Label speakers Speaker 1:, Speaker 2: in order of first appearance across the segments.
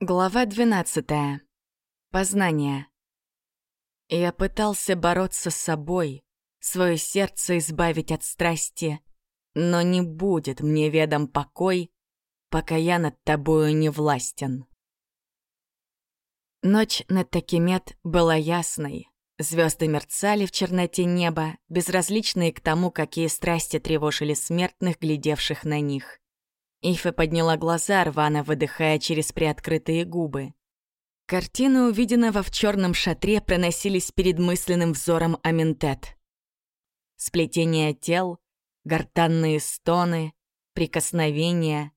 Speaker 1: Глава 12. Познание. Я пытался бороться с собой, свое сердце избавить от страсти, но не будет мне ведом покой, пока я над тобою не властен. Ночь над Такимет была ясной. Звезды мерцали в черноте неба, безразличные к тому, какие страсти тревожили смертных, глядевших на них. Ифа подняла глаза, рвано выдыхая через приоткрытые губы. Картины увиденного в черном шатре проносились перед мысленным взором Аминтет. Сплетение тел, гортанные стоны, прикосновения.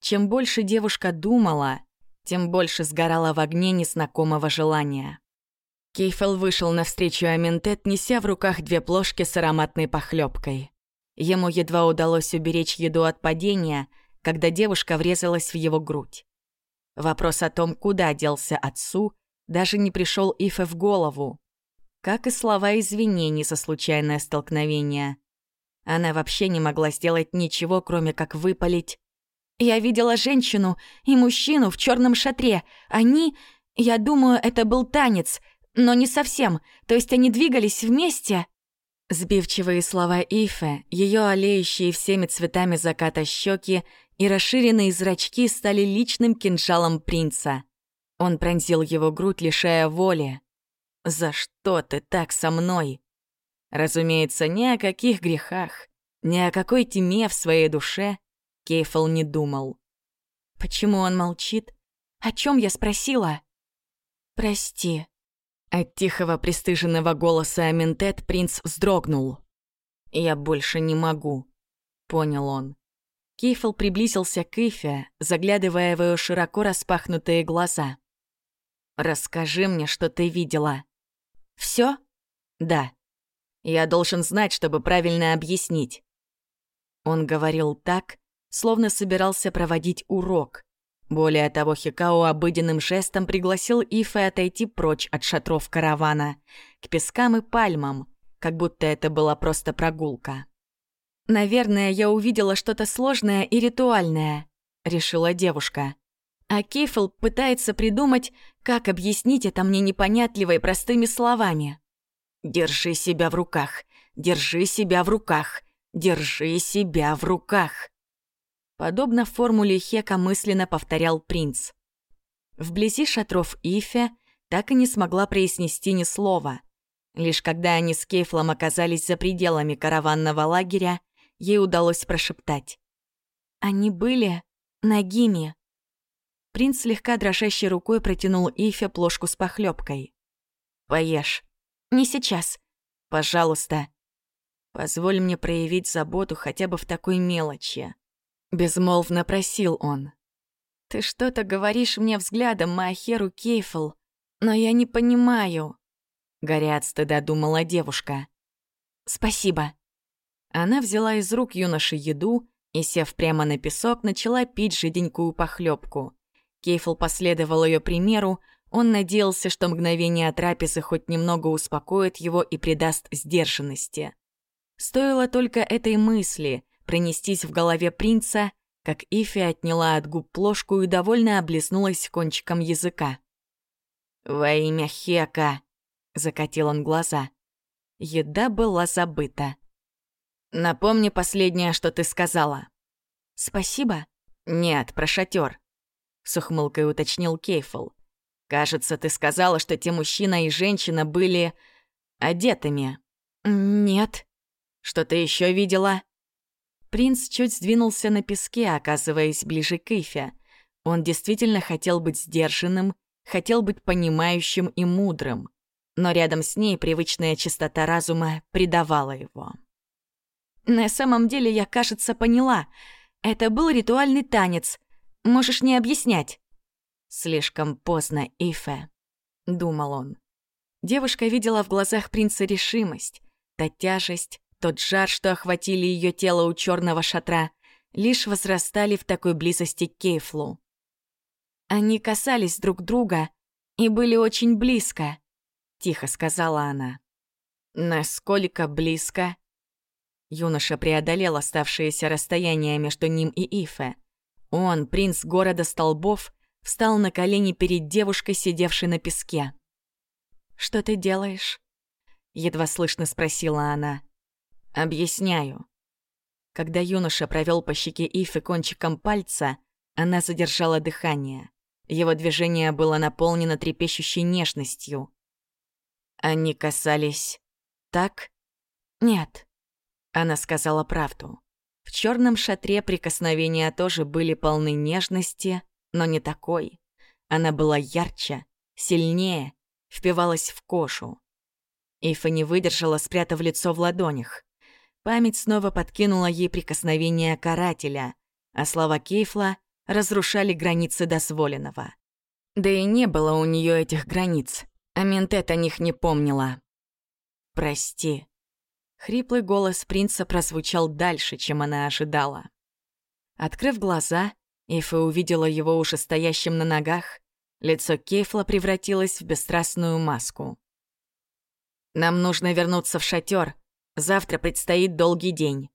Speaker 1: Чем больше девушка думала, тем больше сгорала в огне незнакомого желания. Кейфел вышел навстречу Аминтет, неся в руках две плошки с ароматной похлебкой. Ему едва удалось уберечь еду от падения, когда девушка врезалась в его грудь. Вопрос о том, куда делся отцу, даже не пришел Ифе в голову. Как и слова извинений за случайное столкновение. Она вообще не могла сделать ничего, кроме как выпалить. «Я видела женщину и мужчину в черном шатре. Они... Я думаю, это был танец, но не совсем. То есть они двигались вместе?» Сбивчивые слова Ифе, ее олеющие всеми цветами заката щеки и расширенные зрачки стали личным кинжалом принца. Он пронзил его грудь, лишая воли. «За что ты так со мной?» Разумеется, ни о каких грехах, ни о какой тьме в своей душе Кейфл не думал. Почему он молчит? О чем я спросила? «Прости», от тихого пристыженного голоса Аминтет принц вздрогнул. «Я больше не могу», — понял он. Кейфл приблизился к Ифе, заглядывая в ее широко распахнутые глаза. «Расскажи мне, что ты видела». «Всё?» «Да. Я должен знать, чтобы правильно объяснить». Он говорил так, словно собирался проводить урок, более того, Хикао обыденным жестом пригласил Ифе отойти прочь от шатров каравана, к пескам и пальмам, как будто это была просто прогулка. «Наверное, я увидела что-то сложное и ритуальное», — решила девушка. А Кейфл пытается придумать, как объяснить это мне непонятливо и простыми словами. «Держи себя в руках, держи себя в руках, держи себя в руках». Подобно формуле Хека мысленно повторял принц. Вблизи шатров Ифе так и не смогла произнести ни слова. Лишь когда они с Кейфлом оказались за пределами караванного лагеря, ей удалось прошептать. «Они были нагими». Принц слегка дрожащей рукой протянул Ифе плошку с похлебкой. «Поешь». «Не сейчас». «Пожалуйста». «Позволь мне проявить заботу хотя бы в такой мелочи». Безмолвно просил он. «Ты что-то говоришь мне взглядом, Маахеру Кейфл, но я не понимаю», — горя от стыда думала девушка. «Спасибо». Она взяла из рук юноши еду и, сев прямо на песок, начала пить жиденькую похлебку. Кейфл последовал ее примеру, он надеялся, что мгновение трапезы хоть немного успокоит его и придаст сдержанности. Стоило только этой мысли, пронестись в голове принца, как Ифи отняла от губ плошку и довольно облеснулась кончиком языка. «Во имя Хека!» — закатил он глаза. Еда была забыта. «Напомни последнее, что ты сказала». «Спасибо?» «Нет, про шатер», — с ухмылкой уточнил Кейфл. «Кажется, ты сказала, что те мужчина и женщина были одетыми». «Нет». «Что ты еще видела?» Принц чуть сдвинулся на песке, оказываясь ближе к Ифе. Он действительно хотел быть сдержанным, хотел быть понимающим и мудрым. Но рядом с ней привычная чистота разума предавала его. «На самом деле я, кажется, поняла. Это был ритуальный танец. Можешь не объяснять». «Слишком поздно, Ифе», — думал он. Девушка видела в глазах принца решимость, та тяжесть, тот жар, что охватили ее тело у черного шатра, лишь возрастали в такой близости к Кейфлу. Они касались друг друга и были очень близко, тихо сказала она. Насколько близко? Юноша преодолел оставшееся расстояние между ним и Ифе. Он, принц города столбов, встал на колени перед девушкой, сидевшей на песке. «Что ты делаешь?» — едва слышно спросила она. «Объясняю». Когда юноша провел по щеке Ифы кончиком пальца, она задержала дыхание. Его движение было наполнено трепещущей нежностью. Они касались... так? Нет. Она сказала правду. В черном шатре прикосновения тоже были полны нежности, но не такой. Она была ярче, сильнее, впивалась в кожу. Ифа не выдержала, спрятав лицо в ладонях. Память снова подкинула ей прикосновение карателя, а слова Кейфла разрушали границы дозволенного. Да и не было у нее этих границ, а Ментет о них не помнила. «Прости». Хриплый голос принца прозвучал дальше, чем она ожидала. Открыв глаза, Ифа увидела его уже стоящим на ногах. Лицо Кейфла превратилось в бесстрастную маску. «Нам нужно вернуться в шатер. Завтра предстоит долгий день».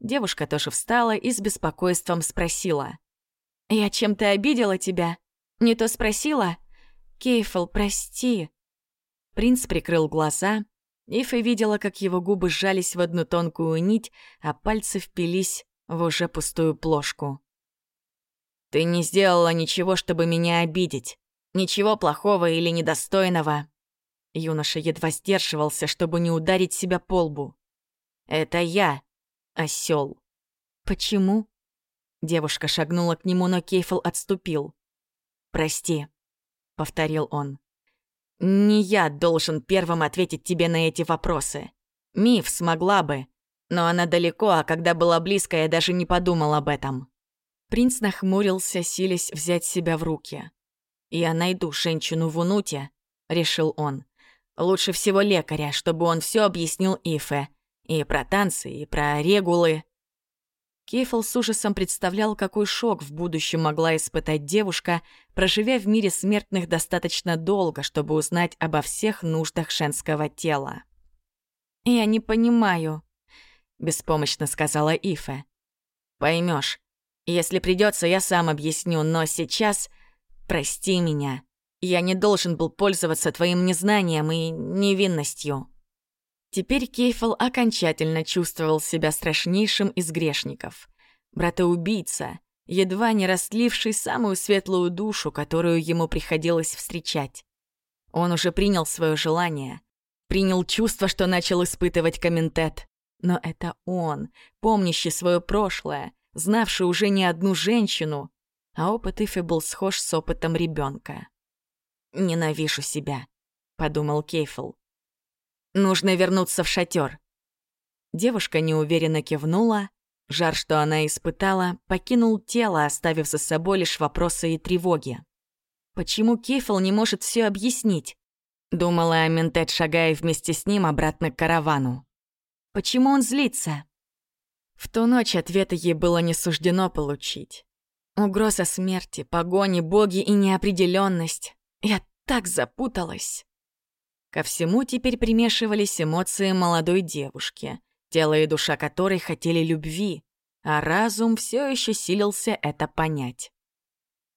Speaker 1: Девушка тоже встала и с беспокойством спросила. «Я чем-то обидела тебя? Не то спросила? Кейфл, прости». Принц прикрыл глаза. Ифа видела, как его губы сжались в одну тонкую нить, а пальцы впились в уже пустую плошку. «Ты не сделала ничего, чтобы меня обидеть. Ничего плохого или недостойного». Юноша едва сдерживался, чтобы не ударить себя по лбу. «Это я, осёл». «Почему?» Девушка шагнула к нему, но Кейфл отступил. «Прости», — повторил он. «Не я должен первым ответить тебе на эти вопросы. Миф смогла бы, но она далеко, а когда была близко, я даже не подумал об этом». Принц нахмурился, силясь взять себя в руки. «Я найду женщину в Унуте», — решил он. «Лучше всего лекаря, чтобы он все объяснил Ифе. И про танцы, и про регулы». Кейфл с ужасом представлял, какой шок в будущем могла испытать девушка, проживя в мире смертных достаточно долго, чтобы узнать обо всех нуждах женского тела. «Я не понимаю», — беспомощно сказала Ифе. Поймешь. Если придется, я сам объясню, но сейчас прости меня. Я не должен был пользоваться твоим незнанием и невинностью». Теперь Кейфл окончательно чувствовал себя страшнейшим из грешников. Брата-убийца, едва не растливший самую светлую душу, которую ему приходилось встречать. Он уже принял свое желание, принял чувство, что начал испытывать комментет. Но это он, помнящий свое прошлое, знавший уже не одну женщину, а опыт Ифи был схож с опытом ребенка. «Ненавижу себя», — подумал Кейфл. Нужно вернуться в шатер. Девушка неуверенно кивнула. Жар, что она испытала, покинул тело, оставив за собой лишь вопросы и тревоги. Почему Кейфл не может все объяснить? Думала Аментет, шагая вместе с ним обратно к каравану. Почему он злится? В ту ночь ответа ей было не суждено получить. Угроза смерти, погони, боги и неопределенность. Я так запуталась. Ко всему теперь примешивались эмоции молодой девушки, тело и душа которой хотели любви, а разум все еще силился это понять.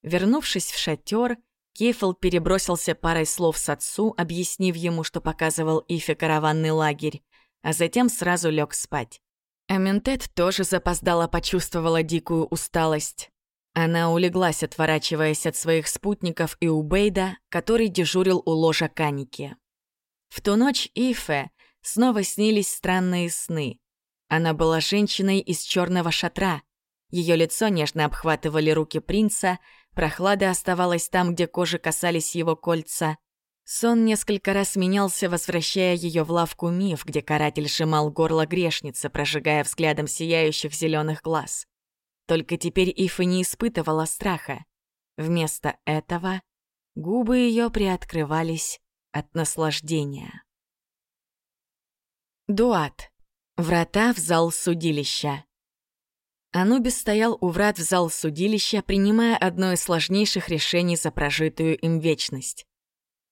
Speaker 1: Вернувшись в шатер, Кейфл перебросился парой слов с отцу, объяснив ему, что показывал Ифе караванный лагерь, а затем сразу лег спать. Аментет тоже запоздала почувствовала дикую усталость. Она улеглась, отворачиваясь от своих спутников и у Бейда, который дежурил у ложа Каники. В ту ночь Ифе снова снились странные сны. Она была женщиной из черного шатра. Ее лицо нежно обхватывали руки принца, прохлада оставалась там, где кожи касались его кольца. Сон несколько раз менялся, возвращая ее в лавку миф, где каратель сжимал горло грешницы, прожигая взглядом сияющих зеленых глаз. Только теперь Ифа не испытывала страха. Вместо этого губы ее приоткрывались от наслаждения. Дуат. Врата в зал судилища. Анубис стоял у врат в зал судилища, принимая одно из сложнейших решений за прожитую им вечность.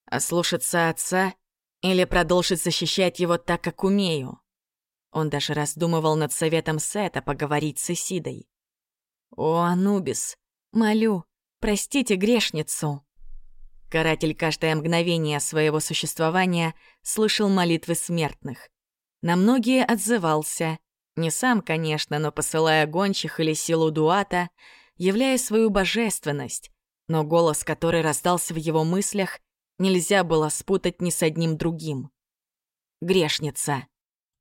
Speaker 1: Ослушаться отца или продолжить защищать его так, как умею? Он даже раздумывал над советом Сета поговорить с Исидой. «О, Анубис, молю, Простите грешницу». Каратель каждое мгновение своего существования слышал молитвы смертных. На многие отзывался. Не сам, конечно, но посылая гончих или силу дуата, являя свою божественность, но голос, который раздался в его мыслях, нельзя было спутать ни с одним другим. Грешница.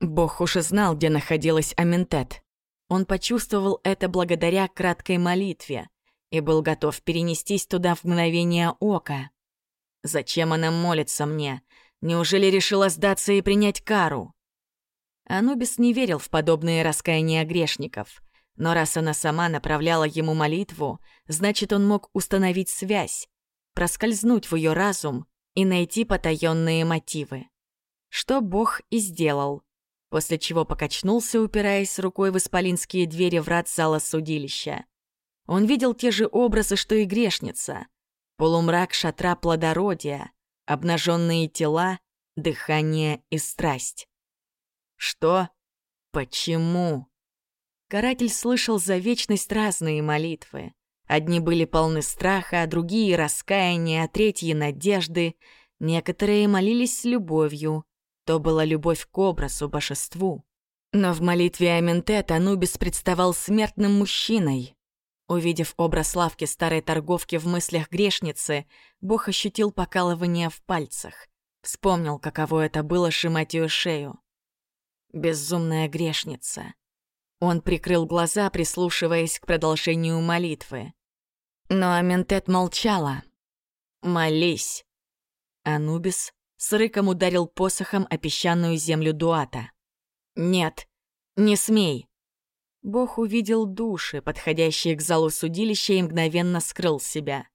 Speaker 1: Бог уж и знал, где находилась Аментет. Он почувствовал это благодаря краткой молитве и был готов перенестись туда в мгновение ока. Зачем она молится мне? Неужели решила сдаться и принять кару? Анубис не верил в подобные раскаяния грешников. Но раз она сама направляла ему молитву, значит, он мог установить связь, проскользнуть в ее разум и найти потаенные мотивы. Что Бог и сделал, после чего покачнулся, упираясь рукой в исполинские двери врат зала судилища. Он видел те же образы, что и грешница. Полумрак шатра плодородия, обнаженные тела, дыхание и страсть. Что? Почему? Каратель слышал за вечность разные молитвы. Одни были полны страха, а другие — раскаяния, а третьи — надежды. Некоторые молились с любовью. То была любовь к образу, божеству. Но в молитве Аментет Анубис представал смертным мужчиной. Увидев образ лавки старой торговки в мыслях грешницы, Бог ощутил покалывание в пальцах. Вспомнил, каково это было сжимать ее шею. Безумная грешница. Он прикрыл глаза, прислушиваясь к продолжению молитвы. Но Аментет молчала. «Молись!» Анубис с рыком ударил посохом о песчаную землю Дуата. «Нет, не смей!» Бог увидел души, подходящие к залу судилища, и мгновенно скрыл себя.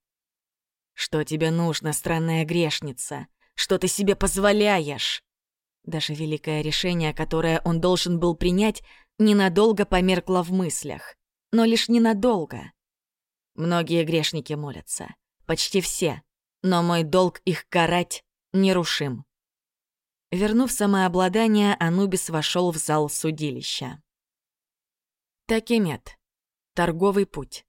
Speaker 1: «Что тебе нужно, странная грешница? Что ты себе позволяешь?» Даже великое решение, которое он должен был принять, ненадолго померкло в мыслях. Но лишь ненадолго. Многие грешники молятся. Почти все. Но мой долг их карать нерушим. Вернув самообладание, Анубис вошел в зал судилища. Такимет. Торговый путь.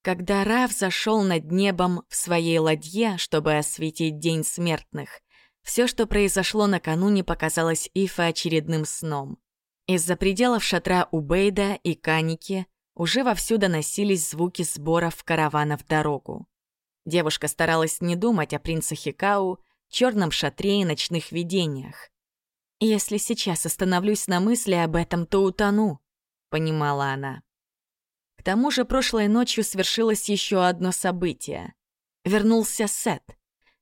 Speaker 1: Когда Рав зашел над небом в своей ладье, чтобы осветить День смертных, все, что произошло накануне, показалось Ифа очередным сном. Из-за пределов шатра Убейда и Каники уже вовсю доносились звуки сборов каравана в дорогу. Девушка старалась не думать о принце Хикау, черном шатре и ночных видениях. «Если сейчас остановлюсь на мысли об этом, то утону», — понимала она. К тому же прошлой ночью свершилось еще одно событие. Вернулся Сет.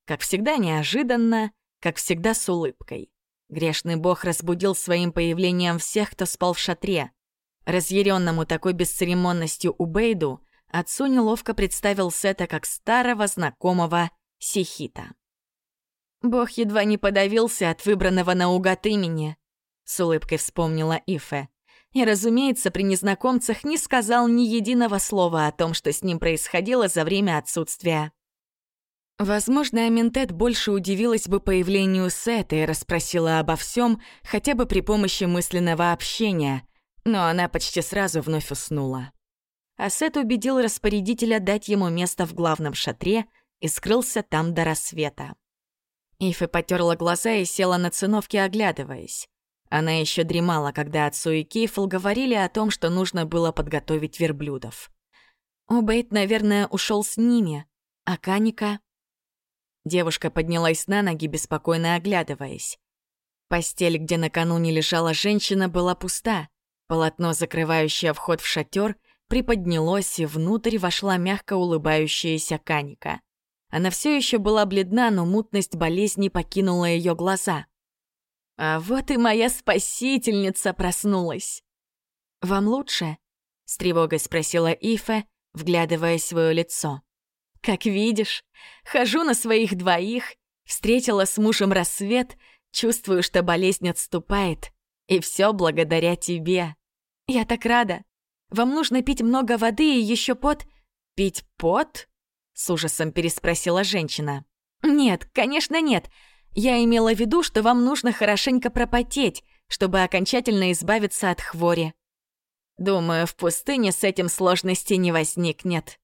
Speaker 1: Как всегда, неожиданно — как всегда с улыбкой. Грешный бог разбудил своим появлением всех, кто спал в шатре. Разъяренному такой бесцеремонностью Убейду отцу неловко представил Сета как старого знакомого Сихита. «Бог едва не подавился от выбранного наугад имени», — с улыбкой вспомнила Ифе. И, разумеется, при незнакомцах не сказал ни единого слова о том, что с ним происходило за время отсутствия. Возможно, Аминтет больше удивилась бы появлению Сета и расспросила обо всем, хотя бы при помощи мысленного общения, но она почти сразу вновь уснула. А Сет убедил распорядителя дать ему место в главном шатре и скрылся там до рассвета. Ифи потерла глаза и села на циновке, оглядываясь. Она еще дремала, когда отцу и Кейфл говорили о том, что нужно было подготовить верблюдов. Убейт, наверное, ушел с ними, а Каника Девушка поднялась на ноги, беспокойно оглядываясь. Постель, где накануне лежала женщина, была пуста. Полотно, закрывающее вход в шатер, приподнялось, и внутрь вошла мягко улыбающаяся Каника. Она все еще была бледна, но мутность болезни покинула ее глаза. «А вот и моя спасительница проснулась!» «Вам лучше?» — с тревогой спросила Ифа, вглядывая свое лицо. Как видишь, хожу на своих двоих, встретила с мужем рассвет, чувствую, что болезнь отступает. И все благодаря тебе. Я так рада. Вам нужно пить много воды и еще пот... Пить пот? С ужасом переспросила женщина. Нет, конечно нет. Я имела в виду, что вам нужно хорошенько пропотеть, чтобы окончательно избавиться от хвори. Думаю, в пустыне с этим сложности не возникнет.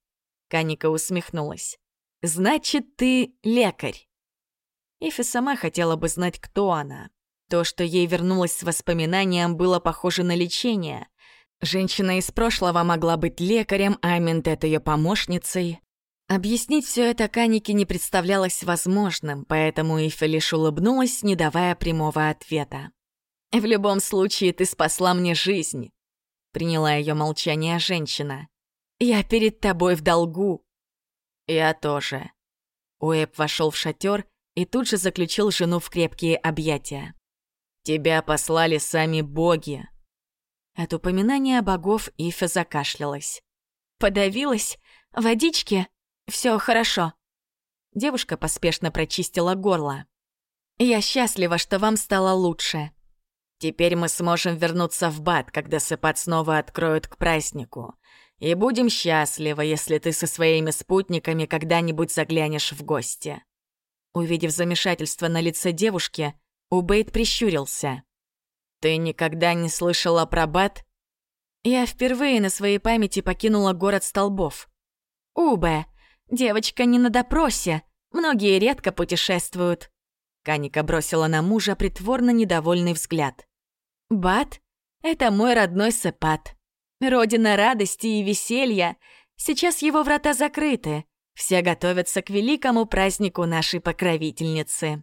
Speaker 1: Каника усмехнулась. «Значит, ты лекарь». Ифи сама хотела бы знать, кто она. То, что ей вернулось с воспоминанием, было похоже на лечение. Женщина из прошлого могла быть лекарем, а Ментет ее помощницей. Объяснить все это Канике не представлялось возможным, поэтому Ифи лишь улыбнулась, не давая прямого ответа. «В любом случае, ты спасла мне жизнь», — приняла ее молчание женщина. «Я перед тобой в долгу». «Я тоже». Уэб вошел в шатер и тут же заключил жену в крепкие объятия. «Тебя послали сами боги». От упоминания богов Ифа закашлялась. «Подавилась? Водички?» Все хорошо». Девушка поспешно прочистила горло. «Я счастлива, что вам стало лучше. Теперь мы сможем вернуться в Бат, когда Сыпат снова откроют к празднику. И будем счастливы, если ты со своими спутниками когда-нибудь заглянешь в гости». Увидев замешательство на лице девушки, Убейт прищурился. «Ты никогда не слышала про Бат?» «Я впервые на своей памяти покинула город столбов. Убе, Девочка не на допросе. Многие редко путешествуют. Каника бросила на мужа притворно недовольный взгляд. Бат — это мой родной Сепат. Родина радости и веселья. Сейчас его врата закрыты. Все готовятся к великому празднику нашей покровительницы.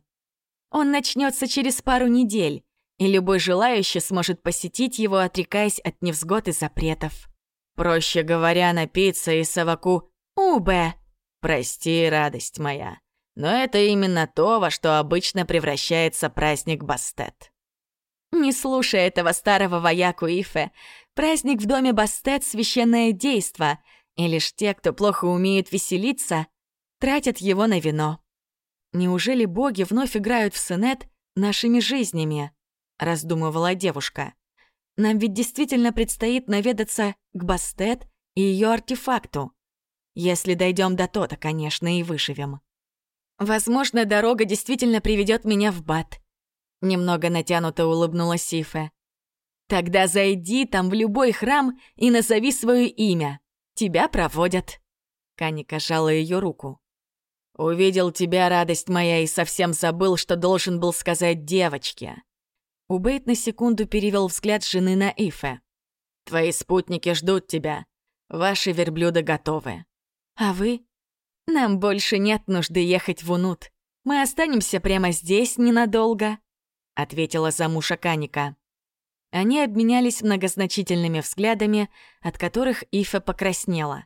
Speaker 1: Он начнется через пару недель, и любой желающий сможет посетить его, отрекаясь от невзгод и запретов. Проще говоря, напиться и совоку «Убе» Прости, радость моя, но это именно то, во что обычно превращается праздник Бастет. Не слушай этого старого вояку Ифе. Праздник в доме Бастет — священное действо, и лишь те, кто плохо умеет веселиться, тратят его на вино. Неужели боги вновь играют в сенет нашими жизнями? Раздумывала девушка. Нам ведь действительно предстоит наведаться к Бастет и ее артефакту. Если дойдем до то-то, конечно, и выживем. Возможно, дорога действительно приведет меня в Бат. Немного натянуто улыбнулась Сифе. Тогда зайди там в любой храм и назови свое имя. Тебя проводят. Каника жала ее руку. Увидел тебя, радость моя, и совсем забыл, что должен был сказать девочке. Убейт на секунду перевел взгляд жены на Ифе. Твои спутники ждут тебя. Ваши верблюды готовы. А вы? Нам больше нет нужды ехать в Унут. Мы останемся прямо здесь ненадолго, ответила замуша Каника. Они обменялись многозначительными взглядами, от которых Ифа покраснела.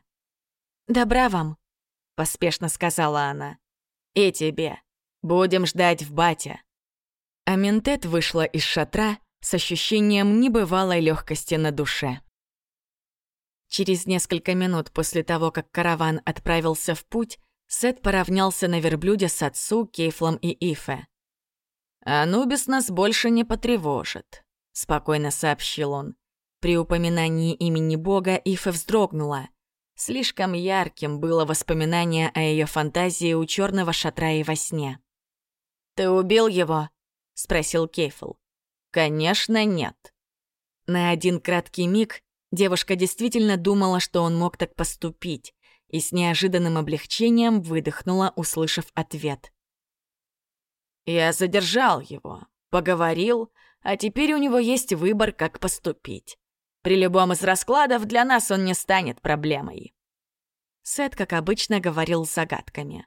Speaker 1: «Добра вам», — поспешно сказала она. «И тебе. Будем ждать в бате». Аментет вышла из шатра с ощущением небывалой легкости на душе. Через несколько минут после того, как караван отправился в путь, Сет поравнялся на верблюде с отцу, Кейфлом и Ифе. «Анубис нас больше не потревожит», — спокойно сообщил он. При упоминании имени Бога Ифе вздрогнула. Слишком ярким было воспоминание о ее фантазии у черного шатра и во сне. «Ты убил его?» — спросил Кейфл. «Конечно, нет». На один краткий миг Девушка действительно думала, что он мог так поступить, и с неожиданным облегчением выдохнула, услышав ответ. «Я задержал его, поговорил, а теперь у него есть выбор, как поступить. При любом из раскладов для нас он не станет проблемой». Сет, как обычно, говорил загадками.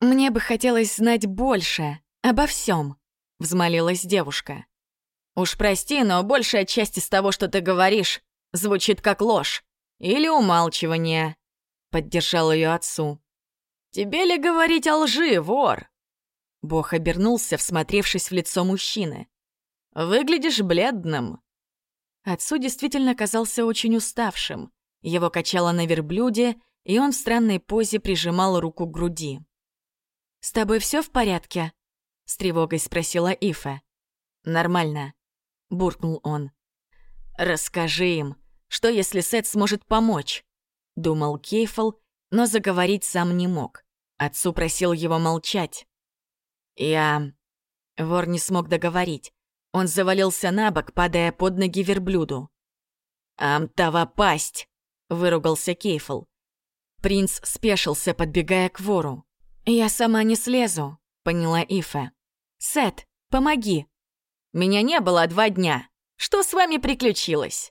Speaker 1: «Мне бы хотелось знать больше, обо всем», — взмолилась девушка. «Уж прости, но большая часть из того, что ты говоришь, Звучит как ложь. Или умалчивание. Поддержал ее отцу. Тебе ли говорить о лжи, вор? Бог обернулся, всмотревшись в лицо мужчины. Выглядишь бледным. Отцу действительно казался очень уставшим. Его качало на верблюде, и он в странной позе прижимал руку к груди. «С тобой все в порядке?» — с тревогой спросила Ифа. «Нормально», — буркнул он. «Расскажи им, что, если Сет сможет помочь? Думал Кейфл, но заговорить сам не мог. Отцу просил его молчать. Я... Вор не смог договорить. Он завалился на бок, падая под ноги верблюду. «Амтова пасть!» — выругался Кейфл. Принц спешился, подбегая к вору. «Я сама не слезу», — поняла Ифа. «Сет, помоги!» «Меня не было два дня. Что с вами приключилось?»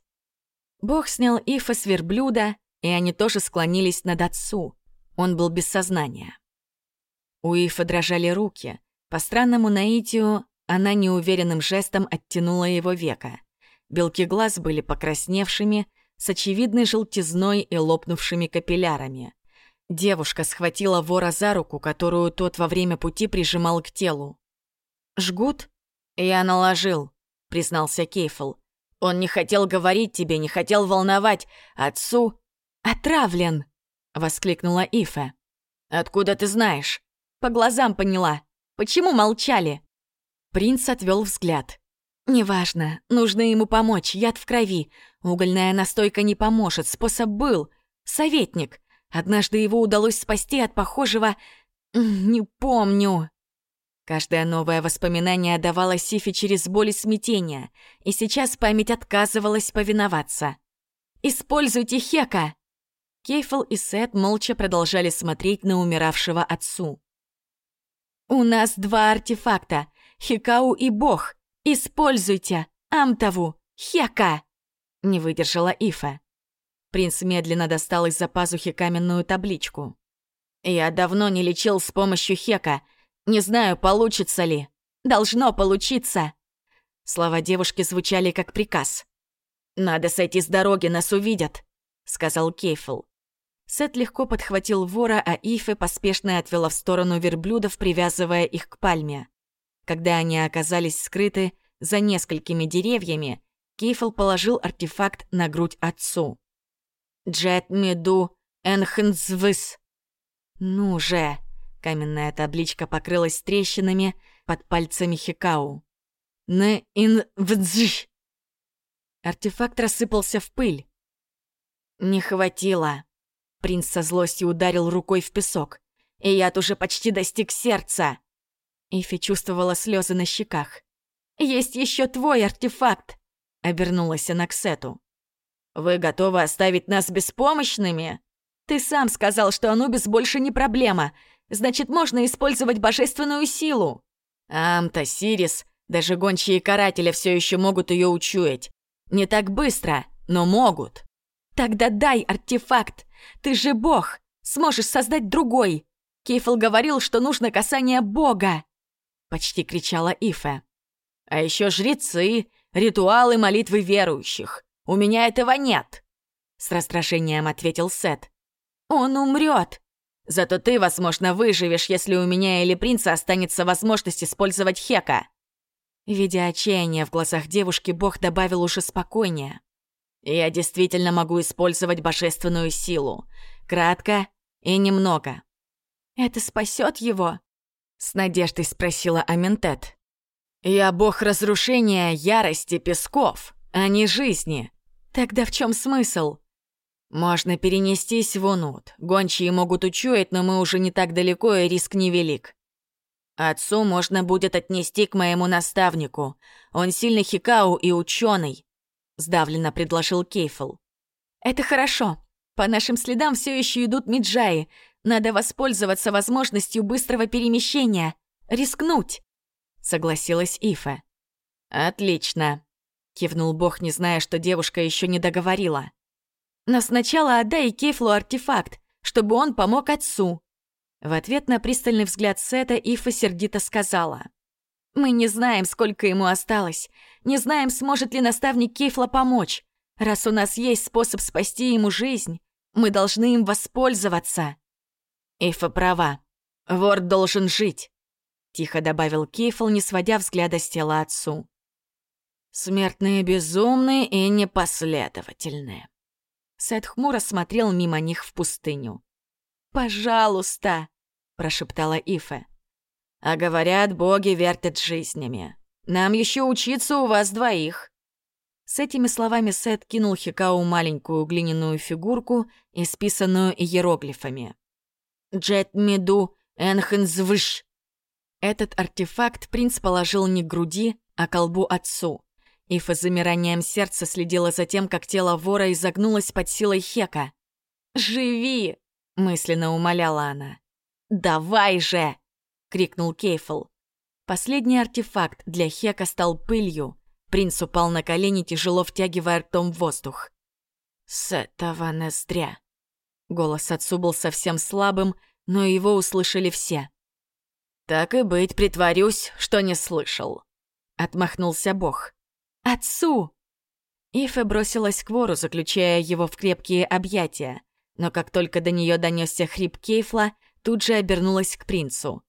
Speaker 1: Бог снял Ифа с верблюда, и они тоже склонились над отцу. Он был без сознания. У Ифа дрожали руки. По странному наитию она неуверенным жестом оттянула его века. Белки глаз были покрасневшими, с очевидной желтизной и лопнувшими капиллярами. Девушка схватила вора за руку, которую тот во время пути прижимал к телу. «Жгут?» «Я наложил», — признался Кейфл. «Он не хотел говорить тебе, не хотел волновать. Отцу...» «Отравлен!» — воскликнула Ифа. «Откуда ты знаешь?» «По глазам поняла. Почему молчали?» Принц отвел взгляд. «Неважно. Нужно ему помочь. Яд в крови. Угольная настойка не поможет. Способ был. Советник. Однажды его удалось спасти от похожего... Не помню». Каждое новое воспоминание давало Сифи через боль и смятение, и сейчас память отказывалась повиноваться. «Используйте Хека!» Кейфл и Сет молча продолжали смотреть на умиравшего отцу. «У нас два артефакта — Хикау и Бог. Используйте! Амтову! Хека!» Не выдержала Ифа. Принц медленно достал из-за пазухи каменную табличку. «Я давно не лечил с помощью Хека. Не знаю, получится ли. Должно получиться!» Слова девушки звучали как приказ. «Надо сойти с дороги, нас увидят», — сказал Кейфл. Сет легко подхватил вора, а Ифе поспешно отвела в сторону верблюдов, привязывая их к пальме. Когда они оказались скрыты за несколькими деревьями, Кейфл положил артефакт на грудь отцу. «Джет меду энхнзвыс». «Ну же!» Каменная табличка покрылась трещинами под пальцами Хикау. «Н ин вдзж». Артефакт рассыпался в пыль. «Не хватило», Принц со злостью ударил рукой в песок. И яд уже почти достиг сердца. Ифи чувствовала слезы на щеках. «Есть еще твой артефакт!» — обернулась она к Сету. «Вы готовы оставить нас беспомощными?» «Ты сам сказал, что Анубис больше не проблема. Значит, можно использовать божественную силу». «Амта, Сирис, даже гончие каратели все еще могут ее учуять. Не так быстро, но могут». «Тогда дай артефакт. Ты же бог. Сможешь создать другой. Кейфл говорил, что нужно касание бога!» Почти кричала Ифе. «А еще жрецы, ритуалы молитвы верующих. У меня этого нет!» С раздражением ответил Сет. «Он умрет. Зато ты, возможно, выживешь, если у меня или принца останется возможность использовать Хека». Видя отчаяние в глазах девушки, бог добавил уже спокойнее. Я действительно могу использовать божественную силу. Кратко и немного. Это спасет его? С надеждой спросила Аментет. Я бог разрушения, ярости, песков, а не жизни. Тогда в чем смысл? Можно перенестись в Унут. Гончие могут учуять, но мы уже не так далеко, и риск невелик. Отцу можно будет отнести к моему наставнику. Он сильный хикау и ученый сдавленно предложил Кейфл. «Это хорошо. По нашим следам все еще идут Миджаи. Надо воспользоваться возможностью быстрого перемещения. Рискнуть!» Согласилась Ифа. «Отлично!» Кивнул Бог, не зная, что девушка еще не договорила. «Но сначала отдай Кейфлу артефакт, чтобы он помог отцу». В ответ на пристальный взгляд Сета Ифа сердито сказала. Мы не знаем, сколько ему осталось. Не знаем, сможет ли наставник Кейфла помочь. Раз у нас есть способ спасти ему жизнь, мы должны им воспользоваться. Эйфа права. Вор должен жить, тихо добавил Кейфл, не сводя взгляда с тела отцу. Смертные безумные и непоследовательные. Сет хмуро смотрел мимо них в пустыню. «Пожалуйста!» – прошептала Ифе. А говорят, боги вертят жизнями. Нам еще учиться у вас двоих». С этими словами Сет кинул Хикау маленькую глиняную фигурку, исписанную иероглифами. «Джет меду энхензвыш». Этот артефакт принц положил не к груди, а к колбу отцу. Ифа замиранием сердца следила за тем, как тело вора изогнулось под силой Хека. «Живи!» — мысленно умоляла она. «Давай же!» — крикнул Кейфл. Последний артефакт для Хека стал пылью. Принц упал на колени, тяжело втягивая ртом воздух. «С этого ноздря!» Голос отцу был совсем слабым, но его услышали все. «Так и быть, притворюсь, что не слышал», — отмахнулся бог. «Отцу!» Ифа бросилась к вору, заключая его в крепкие объятия, но как только до нее донесся хрип Кейфла, тут же обернулась к принцу.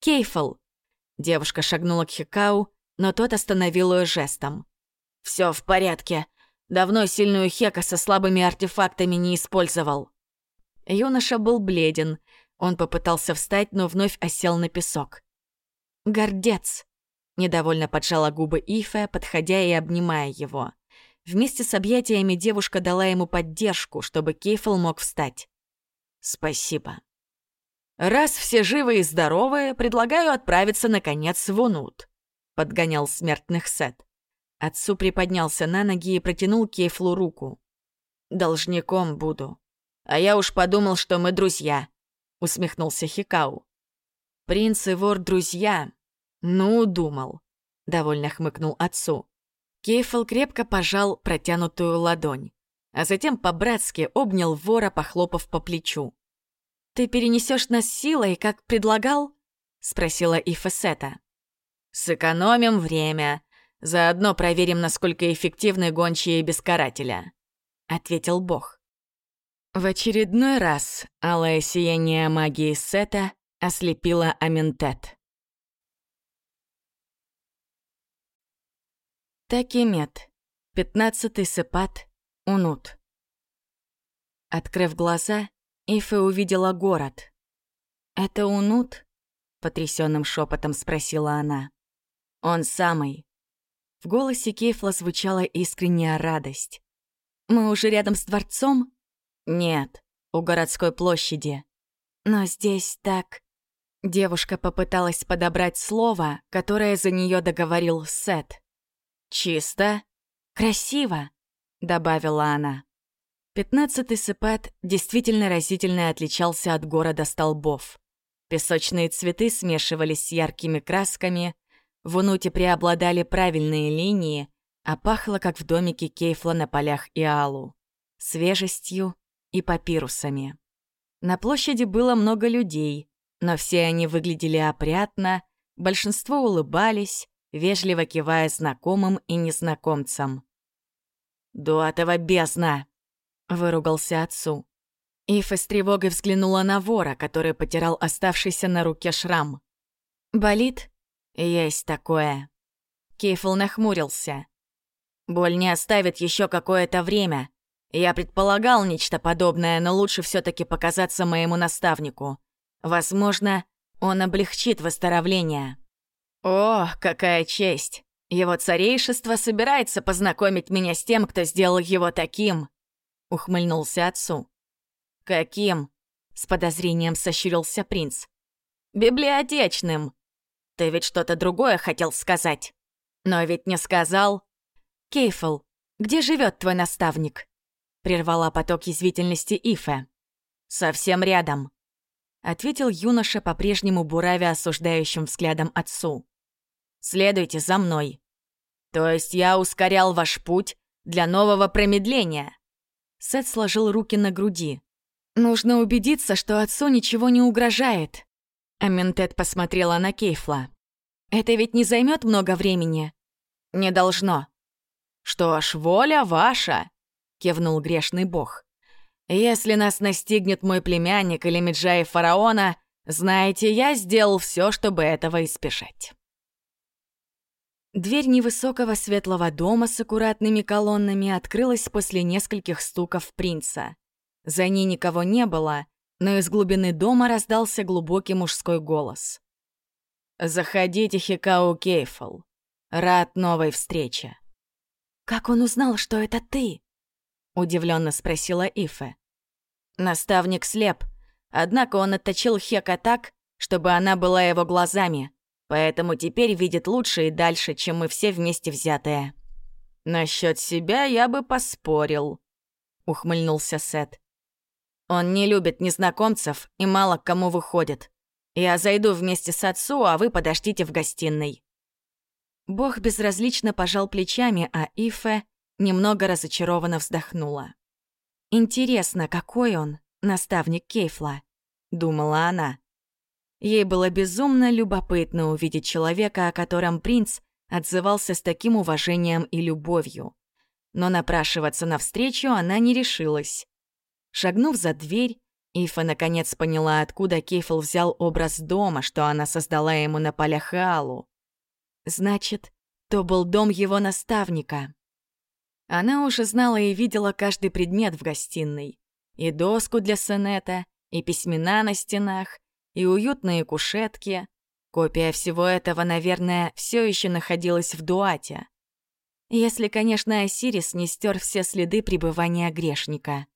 Speaker 1: «Кейфл!» Девушка шагнула к Хекау, но тот остановил ее жестом. «Все в порядке. Давно сильную Хека со слабыми артефактами не использовал». Юноша был бледен. Он попытался встать, но вновь осел на песок. «Гордец!» Недовольно поджала губы Ифе, подходя и обнимая его. Вместе с объятиями девушка дала ему поддержку, чтобы Кейфл мог встать. «Спасибо». «Раз все живы и здоровы, предлагаю отправиться, наконец, в Унут», — подгонял смертных Сет. Отцу приподнялся на ноги и протянул Кейфлу руку. «Должником буду. А я уж подумал, что мы друзья», — усмехнулся Хикау. «Принц и вор — друзья, «Ну, думал», — довольно хмыкнул отцу. Кейфл крепко пожал протянутую ладонь, а затем по-братски обнял вора, похлопав по плечу. «Ты перенесешь нас силой, как предлагал?» — спросила Ифесета. «Сэкономим время. Заодно проверим, насколько эффективны гончие без карателя», — ответил бог. В очередной раз алое сияние магии Сета ослепило Аментет. Такимет. Пятнадцатый сыпат. Унут. Открыв глаза, Ифе увидела город. «Это Унут?» — потрясенным шепотом спросила она. «Он самый». В голосе Кейфла звучала искренняя радость. «Мы уже рядом с дворцом?» «Нет, у городской площади». «Но здесь так...» Девушка попыталась подобрать слово, которое за нее договорил Сет. «Чисто, красиво», — добавила она. Пятнадцатый сыпат действительно разительно отличался от города столбов. Песочные цветы смешивались с яркими красками, в Унуте преобладали правильные линии, а пахло, как в домике Кейфла на полях Иалу, свежестью и папирусами. На площади было много людей, но все они выглядели опрятно, большинство улыбались, вежливо кивая знакомым и незнакомцам. «Дуатова бездна!» — выругался отцу. Ифа с тревогой взглянула на вора, который потирал оставшийся на руке шрам. «Болит?» «Есть такое». Кейфл нахмурился. «Боль не оставит еще какое-то время. Я предполагал нечто подобное, но лучше все таки показаться моему наставнику. Возможно, он облегчит восстановление». «О, какая честь! Его царейшество собирается познакомить меня с тем, кто сделал его таким!» — ухмыльнулся отцу. «Каким?» — с подозрением сощурился принц. «Библиотечным. Ты ведь что-то другое хотел сказать. Но ведь не сказал. Кейфл, где живет твой наставник?» — прервала поток язвительности Ифе. «Совсем рядом», — ответил юноша, по-прежнему буравя осуждающим взглядом отцу. Следуйте за мной. То есть я ускорял ваш путь для нового промедления. Сет сложил руки на груди. Нужно убедиться, что отцу ничего не угрожает. Аментет посмотрела на Кейфла. Это ведь не займет много времени. Не должно. Что ж, воля ваша, кивнул грешный бог. Если нас настигнет мой племянник или Меджай фараона, знаете, я сделал все, чтобы этого избежать. Дверь невысокого светлого дома с аккуратными колоннами открылась после нескольких стуков принца. За ней никого не было, но из глубины дома раздался глубокий мужской голос. «Заходите, Хикао Кейфл. Рад новой встрече». «Как он узнал, что это ты?» — удивленно спросила Ифе. Наставник слеп, однако он отточил Хека так, чтобы она была его глазами — Поэтому теперь видит лучше и дальше, чем мы все вместе взятые. Насчет себя я бы поспорил, ухмыльнулся Сет. Он не любит незнакомцев и мало к кому выходит. Я зайду вместе с отцу, а вы подождите в гостиной». Бог безразлично пожал плечами, а Ифе немного разочарованно вздохнула. «Интересно, какой он, наставник Кейфла?» — думала она. Ей было безумно любопытно увидеть человека, о котором принц отзывался с таким уважением и любовью. Но напрашиваться навстречу она не решилась. Шагнув за дверь, Ифа наконец поняла, откуда Кейфл взял образ дома, что она создала ему на полях Алу. Значит, то был дом его наставника. Она уже знала и видела каждый предмет в гостиной. И доску для сонета, и письмена на стенах, и уютные кушетки. Копия всего этого, наверное, все еще находилась в Дуате. Если, конечно, Осирис не стер все следы пребывания грешника.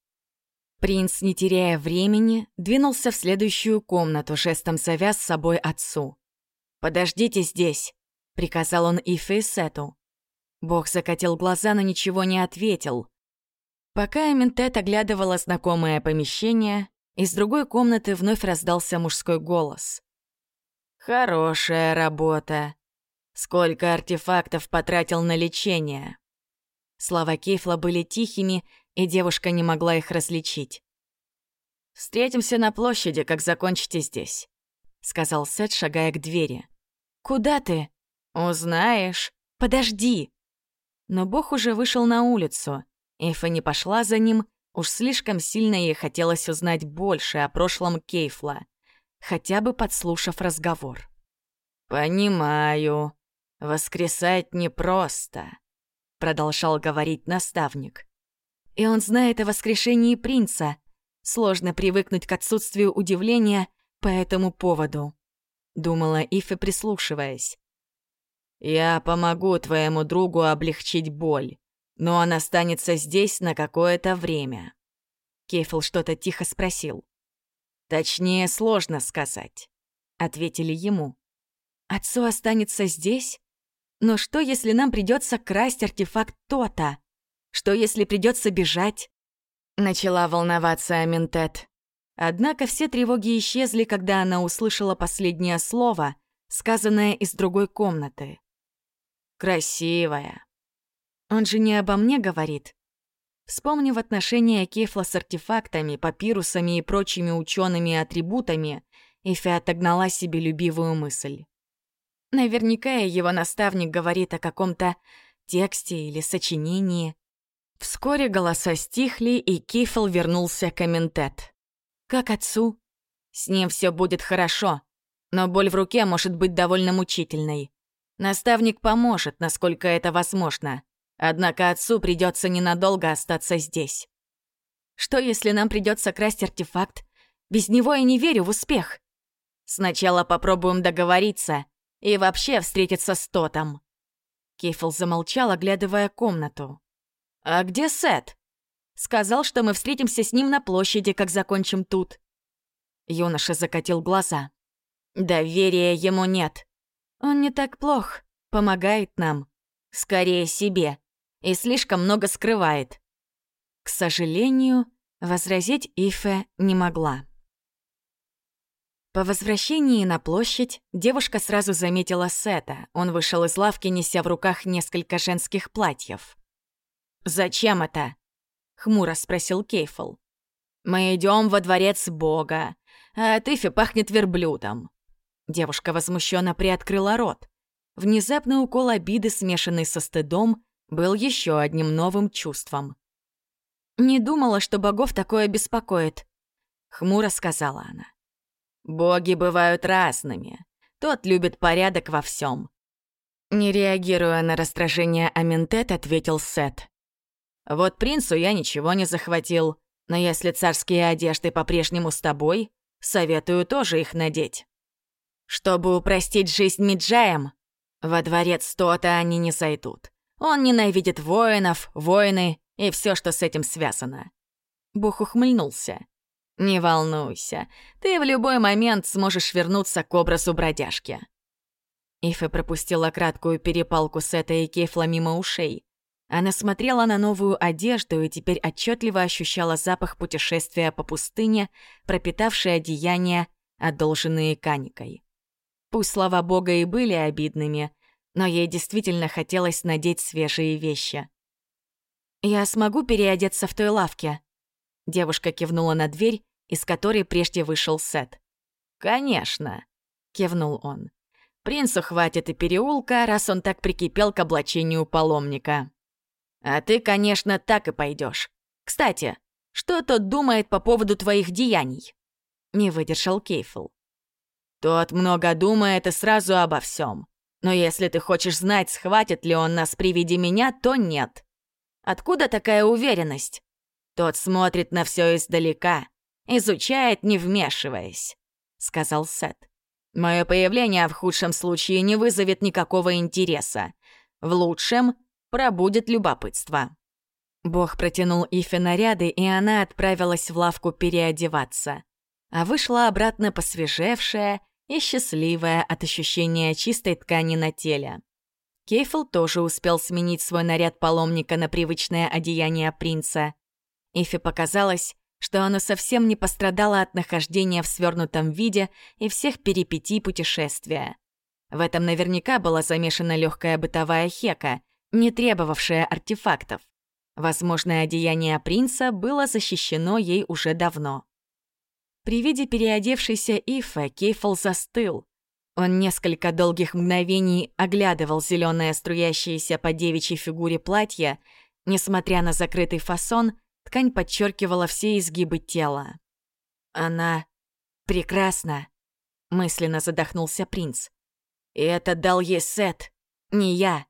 Speaker 1: Принц, не теряя времени, двинулся в следующую комнату, жестом зовя с собой отцу. «Подождите здесь», — приказал он Ифе. Бог закатил глаза, но ничего не ответил. Пока Эментет оглядывала знакомое помещение, из другой комнаты вновь раздался мужской голос. «Хорошая работа. Сколько артефактов потратил на лечение?» Слова Кейфла были тихими, и девушка не могла их различить. «Встретимся на площади, как закончите здесь», — сказал Сет, шагая к двери. «Куда ты?» «Узнаешь». «Подожди!» Но Бог уже вышел на улицу. Эйфа не пошла за ним, уж слишком сильно ей хотелось узнать больше о прошлом Кейфла, хотя бы подслушав разговор. «Понимаю. Воскресать непросто», — продолжал говорить наставник. «И он знает о воскрешении принца. Сложно привыкнуть к отсутствию удивления по этому поводу», — думала Ифе, прислушиваясь. «Я помогу твоему другу облегчить боль, но он останется здесь на какое-то время». Кейфл что-то тихо спросил. «Точнее, сложно сказать», — ответили ему. «Отцу останется здесь? Но что, если нам придется красть артефакт то-то? Что, если придется бежать?» Начала волноваться Аминтет. Однако все тревоги исчезли, когда она услышала последнее слово, сказанное из другой комнаты. Красивая. Он же не обо мне говорит. Вспомнив отношения Кефла с артефактами, папирусами и прочими учеными атрибутами, Эфи отогнала себе любивую мысль. Наверняка его наставник говорит о каком-то тексте или сочинении. Вскоре голоса стихли, и Кифл вернулся к Аментет. «Как отцу?» «С ним все будет хорошо, но боль в руке может быть довольно мучительной. Наставник поможет, насколько это возможно. Однако отцу придется ненадолго остаться здесь. Что, если нам придется красть артефакт? Без него я не верю в успех. Сначала попробуем договориться и вообще встретиться с Тотом. Кейфл замолчал, оглядывая комнату. «А где Сет?» «Сказал, что мы встретимся с ним на площади, как закончим тут». Юноша закатил глаза. «Доверия ему нет. Он не так плох, помогает нам. Скорее себе. И слишком много скрывает. К сожалению, возразить Ифе не могла. По возвращении на площадь девушка сразу заметила Сета. Он вышел из лавки, неся в руках несколько женских платьев. «Зачем это?» — хмуро спросил Кейфл. «Мы идем во дворец Бога, а от Ифи пахнет верблюдом. Девушка возмущенно приоткрыла рот. Внезапный укол обиды, смешанный со стыдом, был еще одним новым чувством. «Не думала, что богов такое беспокоит», — хмуро сказала она. «Боги бывают разными. Тот любит порядок во всем. Не реагируя на раздражение Аментет, ответил Сет. «Вот принцу я ничего не захватил, но если царские одежды по-прежнему с тобой, советую тоже их надеть». Чтобы упростить жизнь Миджаем, во дворец Тота они не зайдут. Он ненавидит воинов, войны и все, что с этим связано. Бух ухмыльнулся. «Не волнуйся, ты в любой момент сможешь вернуться к образу бродяжки». Ифе пропустила краткую перепалку с этой Кейфла мимо ушей. Она смотрела на новую одежду и теперь отчетливо ощущала запах путешествия по пустыне, пропитавшее одеяния, одолженные Каникой. Пусть слова Бога и были обидными, но ей действительно хотелось надеть свежие вещи. «Я смогу переодеться в той лавке?» Девушка кивнула на дверь, из которой прежде вышел Сет. «Конечно», — кивнул он. «Принцу хватит и переулка, раз он так прикипел к облачению паломника». А ты, конечно, так и пойдешь. Кстати, что тот думает по поводу твоих деяний?» Не выдержал Кейфл. «Тот много думает и сразу обо всем. Но если ты хочешь знать, схватит ли он нас при виде меня, то нет. Откуда такая уверенность? Тот смотрит на все издалека, изучает, не вмешиваясь», — сказал Сет. «Мое появление в худшем случае не вызовет никакого интереса. В лучшем пробудет любопытство. Бог протянул Ифе наряды, и она отправилась в лавку переодеваться. А вышла обратно посвежевшая и счастливая от ощущения чистой ткани на теле. Кейфл тоже успел сменить свой наряд паломника на привычное одеяние принца. Ифе показалось, что оно совсем не пострадало от нахождения в свернутом виде и всех перипетий путешествия. В этом наверняка была замешана легкая бытовая хека, не требовавшая артефактов. Возможное одеяние принца было защищено ей уже давно. При виде переодевшейся Ифа Кейфл застыл. Он несколько долгих мгновений оглядывал зеленое струящееся по девичьей фигуре платье. Несмотря на закрытый фасон, ткань подчеркивала все изгибы тела. «Она прекрасна», — мысленно задохнулся принц. «И это дал ей Сет, не я».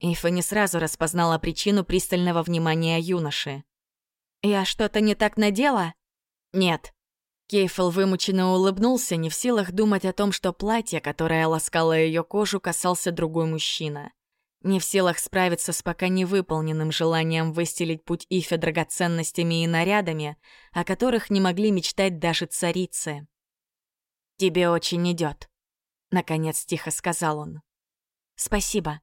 Speaker 1: Ифа не сразу распознала причину пристального внимания юноши. «Я что-то не так надела?» «Нет». Кейфл вымученно улыбнулся, не в силах думать о том, что платье, которое ласкало ее кожу, касался другой мужчина. Не в силах справиться с пока невыполненным желанием выстелить путь Ифе драгоценностями и нарядами, о которых не могли мечтать даже царицы. «Тебе очень идет, наконец тихо сказал он. «Спасибо»,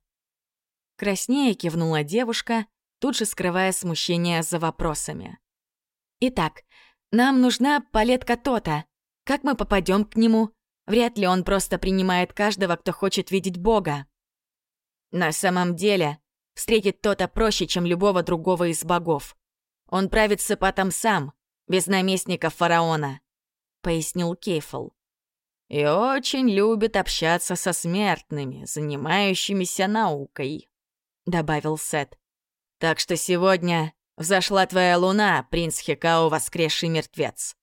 Speaker 1: Краснее кивнула девушка, тут же скрывая смущение за вопросами. «Итак, нам нужна палетка Тота. Как мы попадем к нему? Вряд ли он просто принимает каждого, кто хочет видеть Бога». «На самом деле, встретить Тота проще, чем любого другого из богов. Он правит сыпатом сам, без наместника фараона», — пояснил Кейфл. «И очень любит общаться со смертными, занимающимися наукой» добавил Сет. «Так что сегодня взошла твоя луна, принц Хикао, воскресший мертвец.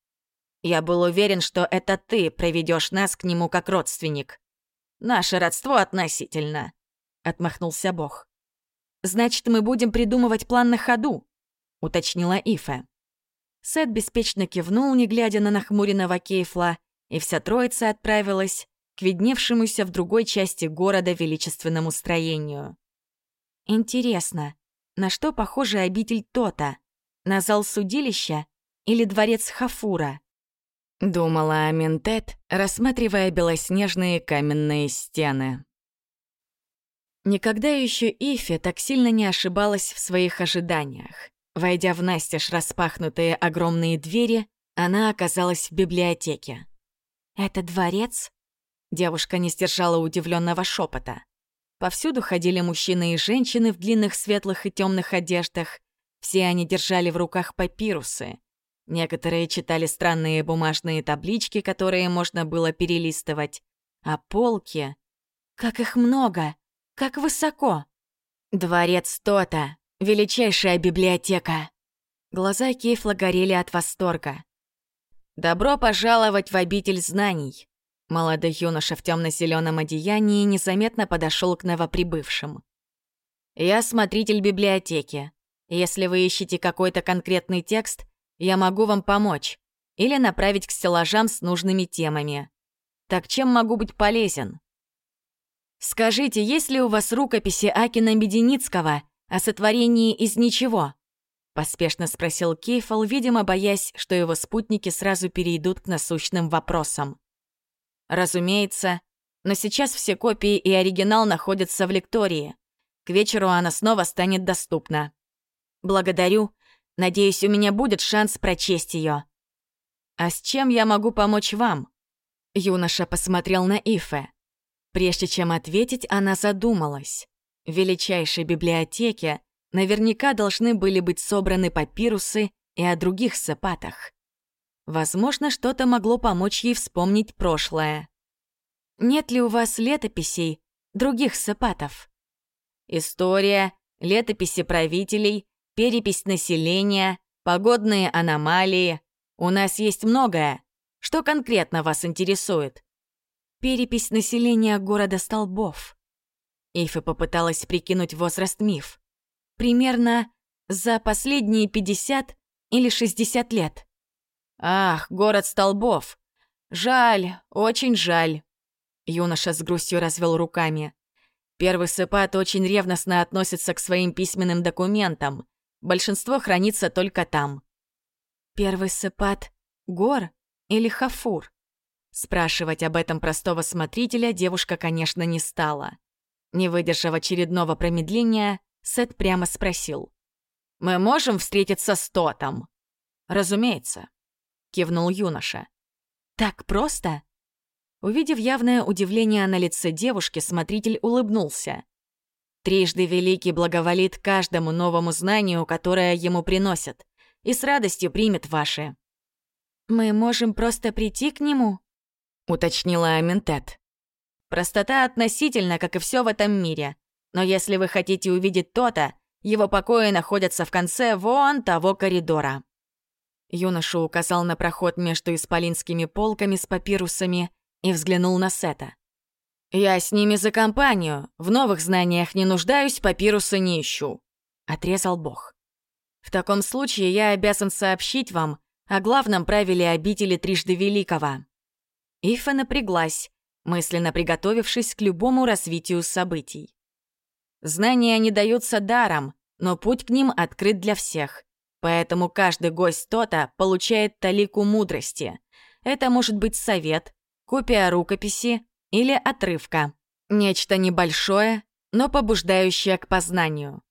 Speaker 1: Я был уверен, что это ты проведешь нас к нему как родственник. Наше родство относительно», — отмахнулся Бог. «Значит, мы будем придумывать план на ходу», — уточнила Ифе. Сет беспечно кивнул, не глядя на нахмуренного Кейфла, и вся троица отправилась к видневшемуся в другой части города величественному строению. Интересно, на что похожа обитель Тота? На зал судилища или дворец Хафура? Думала Аминтет, рассматривая белоснежные каменные стены. Никогда еще Ифе так сильно не ошибалась в своих ожиданиях. Войдя в настежь распахнутые огромные двери, она оказалась в библиотеке. «Это дворец?» Девушка не сдержала удивленного шепота. Повсюду ходили мужчины и женщины в длинных светлых и темных одеждах. Все они держали в руках папирусы. Некоторые читали странные бумажные таблички, которые можно было перелистывать. А полки... Как их много! Как высоко! Дворец Тота, величайшая библиотека. Глаза Кейфла горели от восторга. «Добро пожаловать в обитель знаний!» Молодой юноша в темно-зеленом одеянии незаметно подошел к новоприбывшим. «Я смотритель библиотеки. Если вы ищете какой-то конкретный текст, я могу вам помочь или направить к стеллажам с нужными темами. Так чем могу быть полезен?» «Скажите, есть ли у вас рукописи Акина Меденицкого о сотворении из ничего?» Поспешно спросил Кейфл, видимо, боясь, что его спутники сразу перейдут к насущным вопросам. Разумеется, но сейчас все копии и оригинал находятся в лектории. К вечеру она снова станет доступна. Благодарю. Надеюсь, у меня будет шанс прочесть ее. А с чем я могу помочь вам? Юноша посмотрел на Ифе. Прежде чем ответить, она задумалась. В величайшей библиотеке наверняка должны были быть собраны папирусы и о других сапатах. Возможно, что-то могло помочь ей вспомнить прошлое. Нет ли у вас летописей других сапатов? История, летописи правителей, перепись населения, погодные аномалии. У нас есть многое. Что конкретно вас интересует? Перепись населения города Столбов. Эйфа попыталась прикинуть возраст миф. Примерно за последние 50 или 60 лет. Ах, город Столбов. Жаль, очень жаль. Юноша с грустью развел руками. Первый сыпат очень ревностно относится к своим письменным документам. Большинство хранится только там. Первый сыпат — гор или хафур? Спрашивать об этом простого смотрителя девушка, конечно, не стала. Не выдержав очередного промедления, Сет прямо спросил. «Мы можем встретиться с Тотом?» «Разумеется», — кивнул юноша. «Так просто?» Увидев явное удивление на лице девушки, смотритель улыбнулся. Трижды Великий благоволит каждому новому знанию, которое ему приносят, и с радостью примет ваше. «Мы можем просто прийти к нему?» — уточнила Аментет. «Простота относительно, как и все в этом мире. Но если вы хотите увидеть то-то, его покои находятся в конце вон того коридора». Юноша указал на проход между исполинскими полками с папирусами и взглянул на Сета. «Я с ними за компанию. В новых знаниях не нуждаюсь, папируса не ищу», — отрезал Бог. «В таком случае я обязан сообщить вам о главном правиле обители Трижды Великого. Ифа напряглась, мысленно приготовившись к любому развитию событий. Знания не даются даром, но путь к ним открыт для всех. Поэтому каждый гость Тота получает талику мудрости. Это может быть совет, копия рукописи или отрывка. Нечто небольшое, но побуждающее к познанию.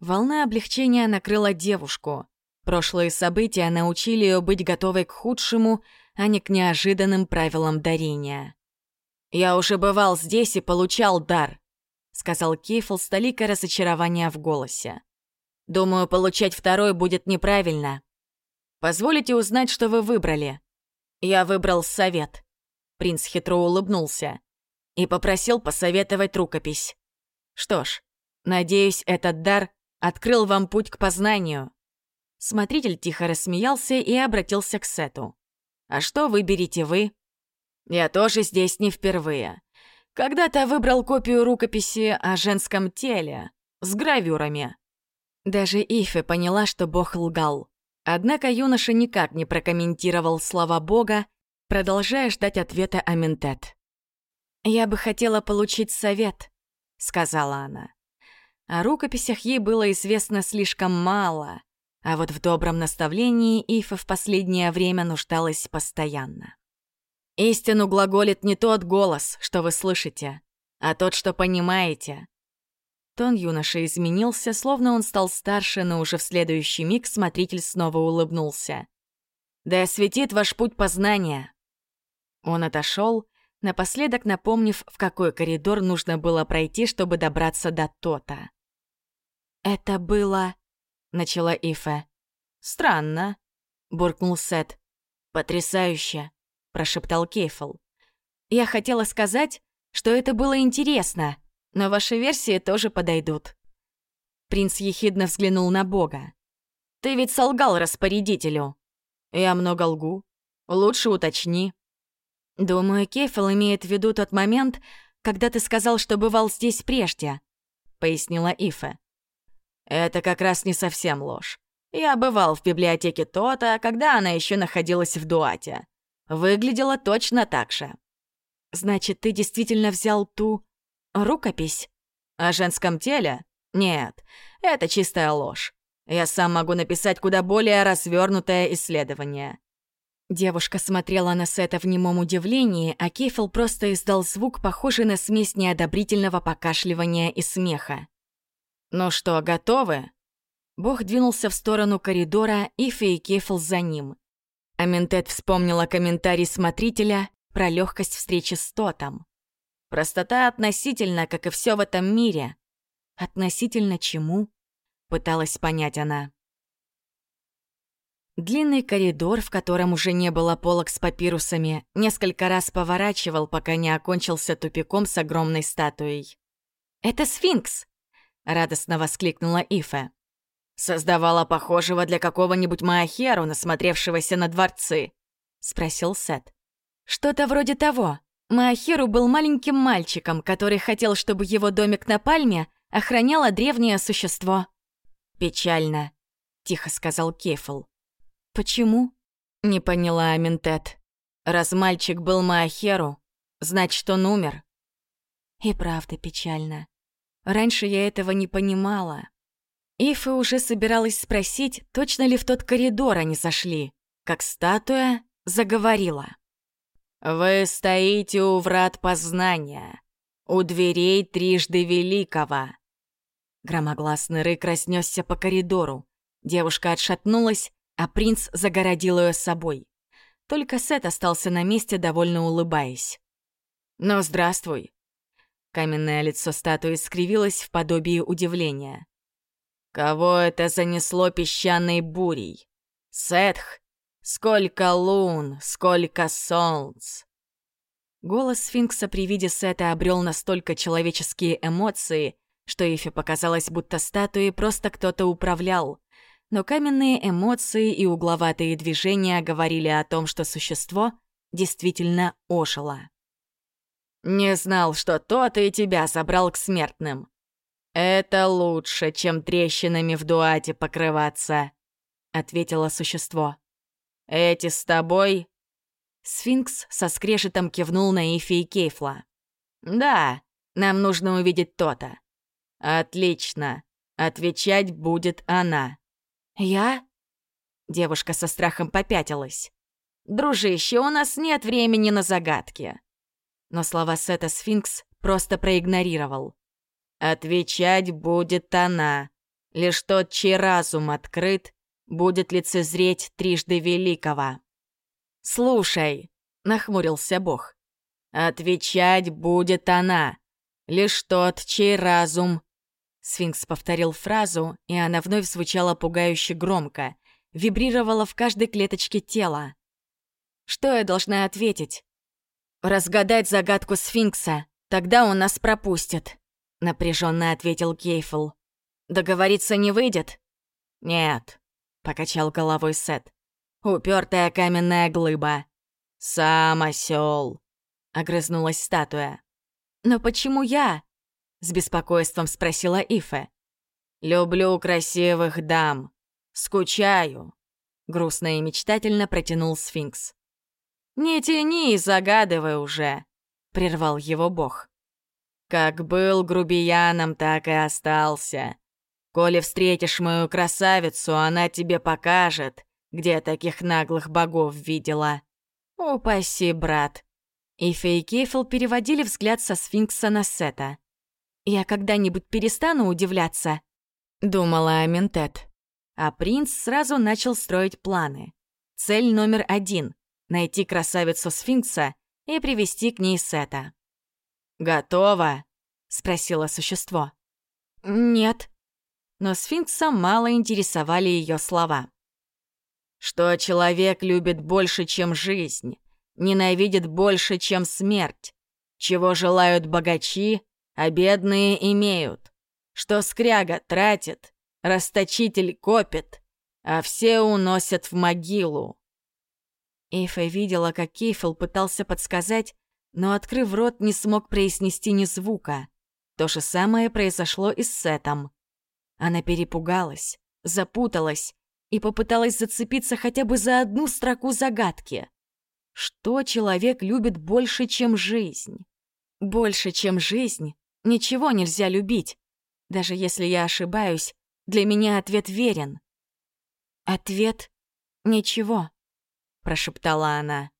Speaker 1: Волна облегчения накрыла девушку. Прошлые события научили ее быть готовой к худшему, а не к неожиданным правилам дарения. «Я уже бывал здесь и получал дар», — сказал Кейфл с толикой разочарования в голосе. «Думаю, получать второй будет неправильно. Позволите узнать, что вы выбрали?» «Я выбрал совет», — принц хитро улыбнулся, и попросил посоветовать рукопись. «Что ж, надеюсь, этот дар открыл вам путь к познанию». Смотритель тихо рассмеялся и обратился к Сету. А что выберете вы? Я тоже здесь не впервые. Когда-то выбрал копию рукописи о женском теле с гравюрами. Даже Ифе поняла, что бог лгал. Однако юноша никак не прокомментировал слова бога, продолжая ждать ответа Аментет. «Я бы хотела получить совет», — сказала она. О рукописях ей было известно слишком мало, а вот в добром наставлении Ифа в последнее время нуждалась постоянно. «Истину глаголит не тот голос, что вы слышите, а тот, что понимаете». Тон юноши изменился, словно он стал старше, но уже в следующий миг смотритель снова улыбнулся. «Да осветит ваш путь познания!» Он отошел, напоследок напомнив, в какой коридор нужно было пройти, чтобы добраться до Тота. «Это было...» начала Ифе. «Странно», — буркнул Сет. «Потрясающе», — прошептал Кейфл. «Я хотела сказать, что это было интересно, но ваши версии тоже подойдут». Принц ехидно взглянул на Бога. «Ты ведь солгал распорядителю». «Я много лгу. Лучше уточни». «Думаю, Кейфл имеет в виду тот момент, когда ты сказал, что бывал здесь прежде», — пояснила Ифе. Это как раз не совсем ложь. Я бывал в библиотеке Тота, когда она еще находилась в Дуате. Выглядела точно так же. Значит, ты действительно взял ту рукопись? О женском теле? Нет, это чистая ложь. Я сам могу написать куда более развернутое исследование. Девушка смотрела на Сета в немом удивлении, а Кейфл просто издал звук, похожий на смесь неодобрительного покашливания и смеха. «Ну что, готовы?» Бог двинулся в сторону коридора, и Фей Кефл за ним. Аментет вспомнила комментарий смотрителя про легкость встречи с Тотом. Простота относительно, как и все в этом мире. Относительно чему? Пыталась понять она. Длинный коридор, в котором уже не было полок с папирусами, несколько раз поворачивал, пока не окончился тупиком с огромной статуей. «Это сфинкс!» — радостно воскликнула Ифа. «Создавала похожего для какого-нибудь Маахеру, насмотревшегося на дворцы?» — спросил Сет. «Что-то вроде того. Маахеру был маленьким мальчиком, который хотел, чтобы его домик на пальме охраняло древнее существо». «Печально», — тихо сказал Кефл. «Почему?» — не поняла Аминтет. «Раз мальчик был Маахеру, значит, он умер». И правда печально. Раньше я этого не понимала. Ифа уже собиралась спросить, точно ли в тот коридор они сошли, как статуя заговорила. «Вы стоите у врат познания, у дверей трижды великого». Громогласный рык разнесся по коридору. Девушка отшатнулась, а принц загородил ее собой. Только Сет остался на месте, довольно улыбаясь. «Ну, здравствуй». Каменное лицо статуи скривилось в подобии удивления. Кого это занесло песчаной бурей? Сетх? Сколько лун, сколько солнц! Голос сфинкса при виде Сета обрел настолько человеческие эмоции, что Ифе показалось, будто статуи просто кто-то управлял. Но каменные эмоции и угловатые движения говорили о том, что существо действительно ожило. «Не знал, что тот и тебя забрал к смертным», «Это лучше, чем трещинами в дуате покрываться», — ответило существо. «Эти с тобой?» Сфинкс со скрежетом кивнул на Ифи и Кейфла. «Да, нам нужно увидеть то-то». «Отлично. Отвечать будет она». «Я?» Девушка со страхом попятилась. «Дружище, у нас нет времени на загадки». Но слова Сета Сфинкс просто проигнорировал. Отвечать будет она. Лишь тот, чей разум открыт, будет лицезреть трижды великого. «Слушай», — нахмурился Бог, — «отвечать будет она. Лишь тот, чей разум...» Сфинкс повторил фразу, и она вновь звучала пугающе громко, вибрировала в каждой клеточке тела. «Что я должна ответить?» «Разгадать загадку сфинкса, тогда он нас пропустит», напряженно ответил Кейфл. Договориться не выйдет? Нет, покачал головой Сет. Упертая каменная глыба. Сам осел, огрызнулась статуя. Но почему я? с беспокойством спросила Ифе. Люблю красивых дам. Скучаю. Грустно и мечтательно протянул сфинкс. «Не тяни и загадывай уже», — прервал его бог. Как был грубияном, так и остался. Коли встретишь мою красавицу, она тебе покажет, где таких наглых богов видела. Упаси, брат. И Фейкефл переводили взгляд со сфинкса на Сета. «Я когда-нибудь перестану удивляться?» — думала Аментет. А принц сразу начал строить планы. Цель номер один — найти красавицу сфинкса и привести к ней Сета. «Готово?» — спросило существо. «Нет». Но сфинкса мало интересовали ее слова. «Что человек любит больше, чем жизнь, ненавидит больше, чем смерть, чего желают богачи, а бедные имеют, что скряга тратит, расточитель копит, а все уносят в могилу». Эйфа видела, как Кейфел пытался подсказать, но, открыв рот, не смог произнести ни звука. То же самое произошло и с Сетом. Она перепугалась, запуталась и попыталась зацепиться хотя бы за одну строку загадки. Что человек любит больше, чем жизнь? Больше, чем жизнь, ничего нельзя любить. Даже если я ошибаюсь, для меня ответ верен. «Ответ — ничего», — прошептала она.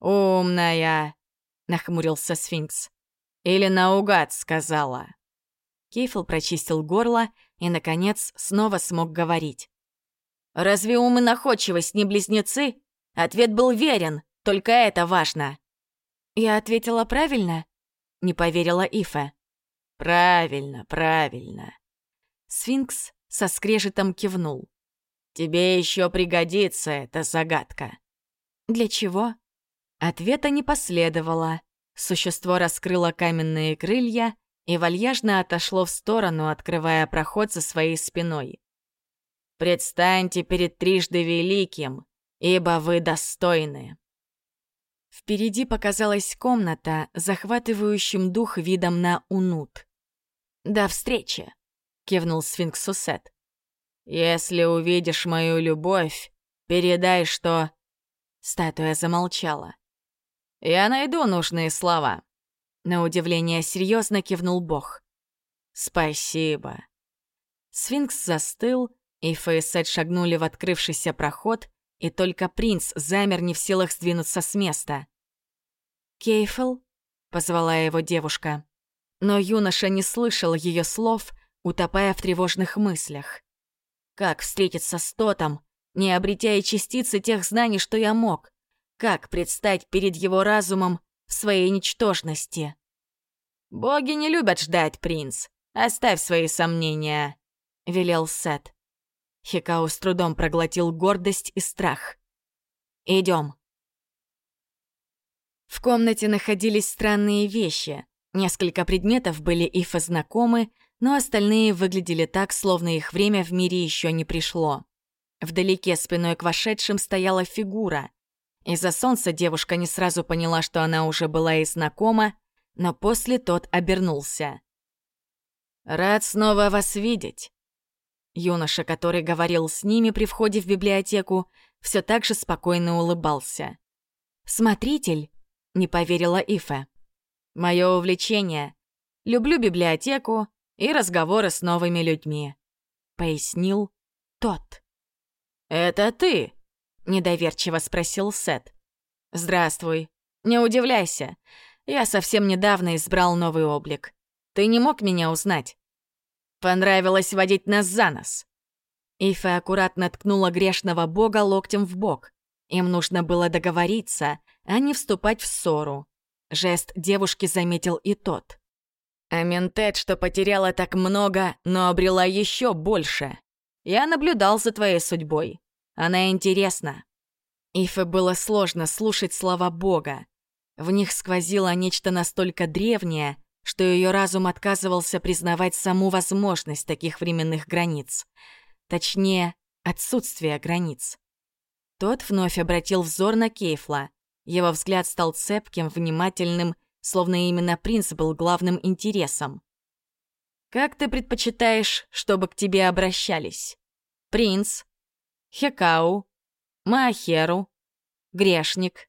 Speaker 1: «Умная!» — нахмурился сфинкс. «Или наугад сказала?» Кейфл прочистил горло и, наконец, снова смог говорить. «Разве ум и находчивость не близнецы? Ответ был верен, только это важно». «Я ответила правильно?» — не поверила Ифа. «Правильно, правильно». Сфинкс со скрежетом кивнул. «Тебе еще пригодится эта загадка». «Для чего?» Ответа не последовало. Существо раскрыло каменные крылья и вальяжно отошло в сторону, открывая проход за своей спиной. «Предстаньте перед трижды великим, ибо вы достойны». Впереди показалась комната, захватывающим дух видом на Унут. «До встречи!» — кивнул сфинкс Сусет. «Если увидишь мою любовь, передай, что...» Статуя замолчала. «Я найду нужные слова», — на удивление серьезно кивнул Бог. «Спасибо». Сфинкс застыл, и Фейсет шагнули в открывшийся проход, и только принц замер не в силах сдвинуться с места. «Кейфл?» — позвала его девушка. Но юноша не слышал ее слов, утопая в тревожных мыслях. «Как встретиться с Тотом, не обретя и частицы тех знаний, что я мог? Как предстать перед его разумом в своей ничтожности? «Боги не любят ждать, принц. Оставь свои сомнения», — велел Сет. Хикау с трудом проглотил гордость и страх. Идем. В комнате находились странные вещи. Несколько предметов были Ифа знакомы, но остальные выглядели так, словно их время в мире еще не пришло. Вдалеке спиной к вошедшим стояла фигура. Из-за солнца девушка не сразу поняла, что она уже была и знакома, но после тот обернулся. «Рад снова вас видеть». Юноша, который говорил с ними при входе в библиотеку, все так же спокойно улыбался. «Смотритель?» — не поверила Ифа. «Мое увлечение. Люблю библиотеку и разговоры с новыми людьми», — пояснил тот. «Это ты?» Недоверчиво спросил Сет. «Здравствуй. Не удивляйся. Я совсем недавно избрал новый облик. Ты не мог меня узнать? Понравилось водить нас за нос». Ифа аккуратно ткнула грешного бога локтем в бок. Им нужно было договориться, а не вступать в ссору. Жест девушки заметил и тот. «Аментет, что потеряла так много, но обрела еще больше. Я наблюдал за твоей судьбой. Она интересна. Ифе было сложно слушать слова Бога. В них сквозило нечто настолько древнее, что ее разум отказывался признавать саму возможность таких временных границ. Точнее, отсутствие границ. Тот вновь обратил взор на Кейфла. Его взгляд стал цепким, внимательным, словно именно принц был главным интересом. «Как ты предпочитаешь, чтобы к тебе обращались? Принц, Хекау, Маахеру, Грешник.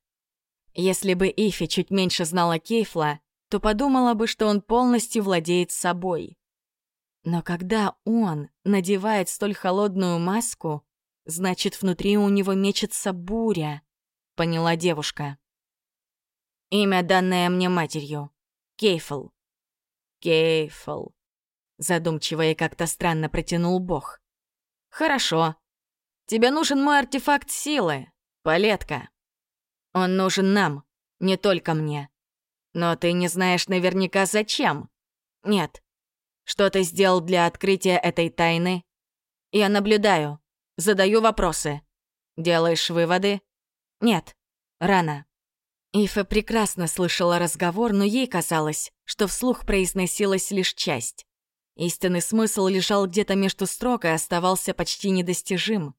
Speaker 1: Если бы Ифи чуть меньше знала Кейфла, то подумала бы, что он полностью владеет собой. Но когда он надевает столь холодную маску, значит, внутри у него мечется буря, поняла девушка. Имя, данное мне матерью. Кейфл. Кейфл. Задумчиво и как-то странно протянул Бог. Хорошо. Тебе нужен мой артефакт силы, Палетка. Он нужен нам, не только мне. Но ты не знаешь наверняка зачем. Нет. Что ты сделал для открытия этой тайны? Я наблюдаю, задаю вопросы. Делаешь выводы? Нет. Рано. Ифа прекрасно слышала разговор, но ей казалось, что вслух произносилась лишь часть. Истинный смысл лежал где-то между строк и оставался почти недостижим.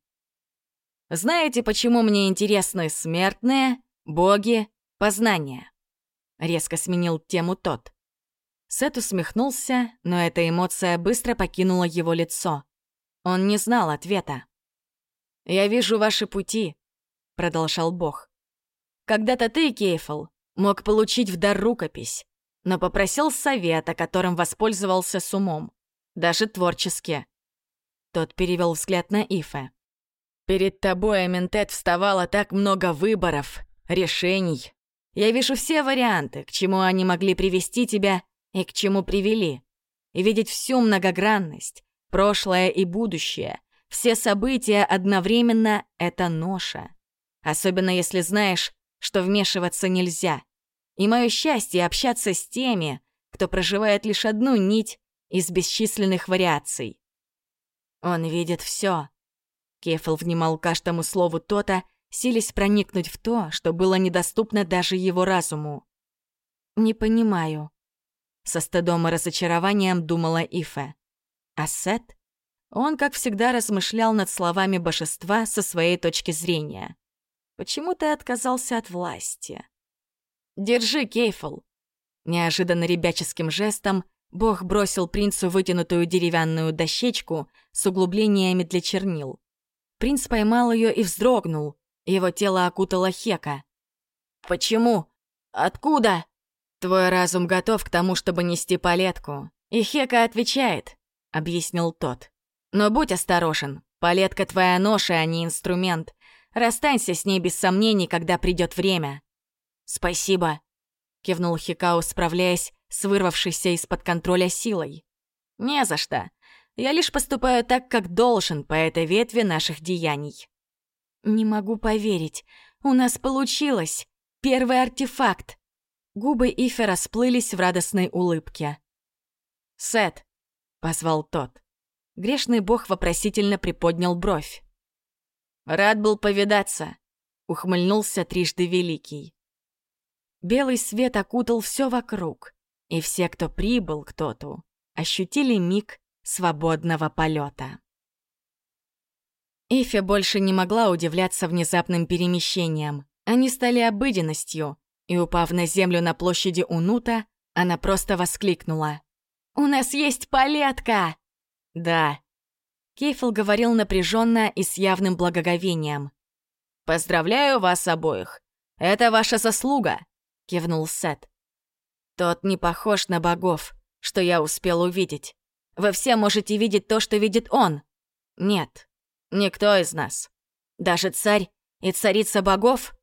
Speaker 1: Знаете, почему мне интересны смертные, боги, познания?» Резко сменил тему тот. Сет усмехнулся, но эта эмоция быстро покинула его лицо. Он не знал ответа. «Я вижу ваши пути», — продолжал бог. «Когда-то ты, Кейфл, мог получить в дар рукопись, но попросил совета, которым воспользовался с умом, даже творчески». Тот перевел взгляд на Ифе. Перед тобой, Аментет, вставало так много выборов, решений. Я вижу все варианты, к чему они могли привести тебя и к чему привели. и видеть всю многогранность, прошлое и будущее, все события одновременно — это ноша. Особенно если знаешь, что вмешиваться нельзя. И мое счастье — общаться с теми, кто проживает лишь одну нить из бесчисленных вариаций. Он видит все. Кефл внимал каждому слову Тота, силясь проникнуть в то, что было недоступно даже его разуму. «Не понимаю», — со стыдом и разочарованием думала Ифе. А Сет? Он, как всегда, размышлял над словами божества со своей точки зрения. «Почему ты отказался от власти?» «Держи, Кейфл!» Неожиданно ребяческим жестом Бог бросил принцу вытянутую деревянную дощечку с углублениями для чернил. Принц поймал ее и вздрогнул. Его тело окутало Хека. «Почему? Откуда?» «Твой разум готов к тому, чтобы нести палетку. И Хека отвечает», — объяснил тот. «Но будь осторожен. Палетка твоя ноша, а не инструмент. Расстанься с ней без сомнений, когда придет время». «Спасибо», — кивнул Хикао, справляясь с вырвавшейся из-под контроля силой. «Не за что. Я лишь поступаю так, как должен по этой ветви наших деяний». «Не могу поверить. У нас получилось. Первый артефакт». Губы Ифе расплылись в радостной улыбке. «Сет», — позвал тот. Грешный бог вопросительно приподнял бровь. «Рад был повидаться», — ухмыльнулся трижды великий. Белый свет окутал все вокруг, и все, кто прибыл к Тоту, ощутили миг свободного полета. Ифе больше не могла удивляться внезапным перемещениям. Они стали обыденностью, и, упав на землю на площади Унута, она просто воскликнула. «У нас есть палетка!» «Да». Кейфл говорил напряженно и с явным благоговением. «Поздравляю вас обоих. Это ваша заслуга», — кивнул Сет. «Тот не похож на богов, что я успел увидеть. Вы все можете видеть то, что видит он. Нет, никто из нас. Даже царь и царица богов?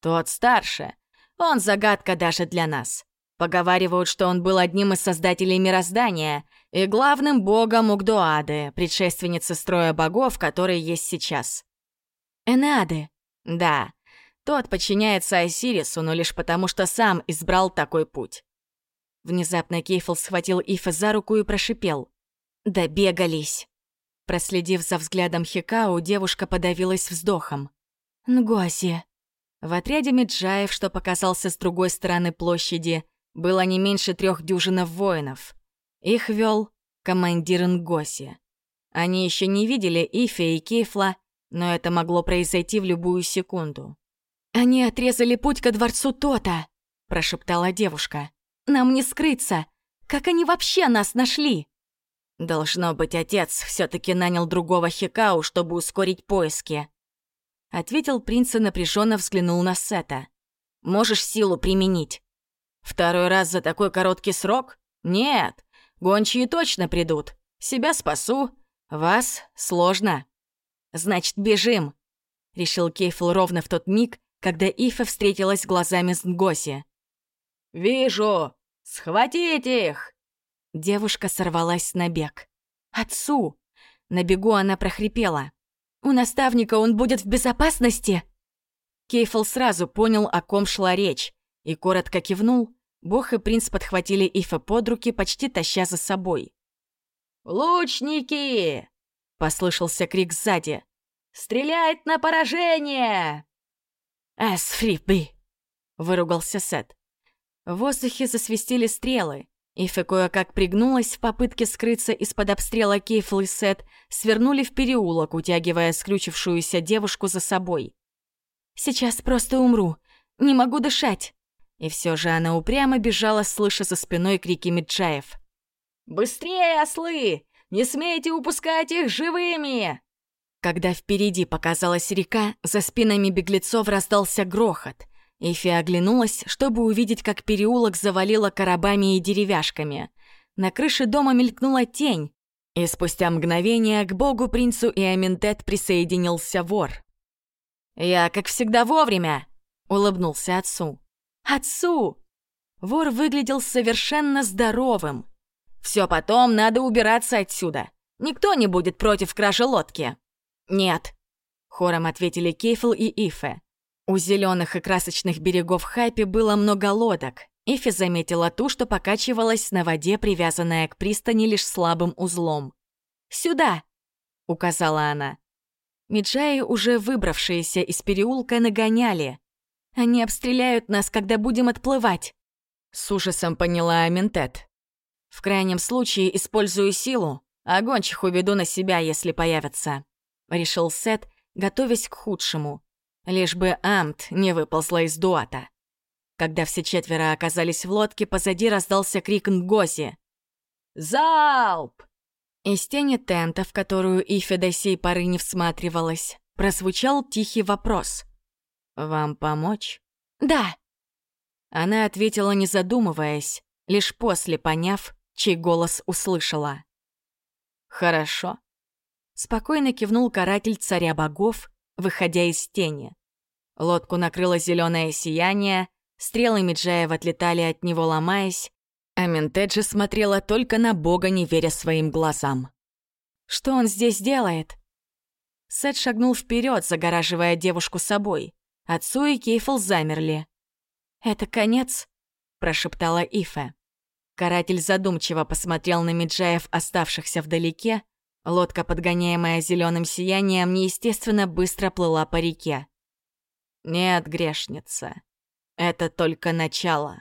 Speaker 1: Тот старше. Он загадка даже для нас. Поговаривают, что он был одним из создателей мироздания и главным богом Угдуады, предшественницы строя богов, который есть сейчас. Энеады. Да, тот подчиняется Осирису, но лишь потому, что сам избрал такой путь. Внезапно Кейфл схватил Ифа за руку и прошипел. «Добегались!» Проследив за взглядом Хикао, девушка подавилась вздохом. «Нгуази!» В отряде Меджаев, что показался с другой стороны площади, было не меньше трех дюжинов воинов. Их вел командир Нгоси. Они еще не видели Ифе и Кейфла, но это могло произойти в любую секунду. «Они отрезали путь ко дворцу Тота!» – прошептала девушка. «Нам не скрыться! Как они вообще нас нашли?» «Должно быть, отец все таки нанял другого Хикау, чтобы ускорить поиски», — ответил принц и напряженно взглянул на Сета. «Можешь силу применить?» Второй раз за такой короткий срок? Нет, гончие точно придут. Себя спасу, вас сложно. Значит, бежим, решил Кейфл ровно в тот миг, когда Ифа встретилась глазами с Нгоси. «Вижу! Схватить их!» Девушка сорвалась на бег. «Отцу!» На бегу она прохрипела. «У наставника он будет в безопасности?» Кейфл сразу понял, о ком шла речь, и коротко кивнул, бог и принц подхватили Ифа под руки, почти таща за собой. «Лучники!» — послышался крик сзади. «Стрелять на поражение!» «Эсфриби!» — выругался Сет. В воздухе засвистели стрелы. Ифа кое-как пригнулась в попытке скрыться из-под обстрела Кейфл и Сет, свернули в переулок, утягивая скрючившуюся девушку за собой. «Сейчас просто умру. Не могу дышать!» И все же она упрямо бежала, слыша за спиной крики Меджаев. «Быстрее, ослы! Не смейте упускать их живыми!» Когда впереди показалась река, за спинами беглецов раздался грохот. Эфи оглянулась, чтобы увидеть, как переулок завалило коробами и деревяшками. На крыше дома мелькнула тень, и спустя мгновение к богу, принцу и Аминтет присоединился вор. «Я, как всегда, вовремя!» — улыбнулся отцу. Отцу! Вор выглядел совершенно здоровым. Все потом надо убираться отсюда. Никто не будет против кражи лодки». «Нет», — хором ответили Кейфл и Ифе. У зеленых и красочных берегов Хайпи было много лодок. Ифи заметила ту, что покачивалась на воде, привязанная к пристани лишь слабым узлом. «Сюда!» — указала она. Меджаи, уже выбравшиеся из переулка, нагоняли. «Они обстреляют нас, когда будем отплывать!» С ужасом поняла Аментет. «В крайнем случае использую силу, а гончих уведу на себя, если появятся», — решил Сет, готовясь к худшему. Лишь бы Амт не выползла из дуата. Когда все четверо оказались в лодке, позади раздался крик Нгоси. «Залп!» Из тени тента, в которую Ифе до сей поры не всматривалась, прозвучал тихий вопрос. «Вам помочь?» «Да!» Она ответила, не задумываясь, лишь после поняв, чей голос услышала. «Хорошо». Спокойно кивнул каратель царя богов, выходя из тени. Лодку накрыло зеленое сияние, стрелы Меджаев отлетали от него, ломаясь, а Ментеджи смотрела только на бога, не веря своим глазам. «Что он здесь делает?» Сет шагнул вперед, загораживая девушку собой. Отцу и Кейфл замерли. «Это конец?» – прошептала Ифе. Каратель задумчиво посмотрел на Меджаев, оставшихся вдалеке, Лодка, подгоняемая зеленым сиянием, неестественно быстро плыла по реке. «Нет, грешница, это только начало».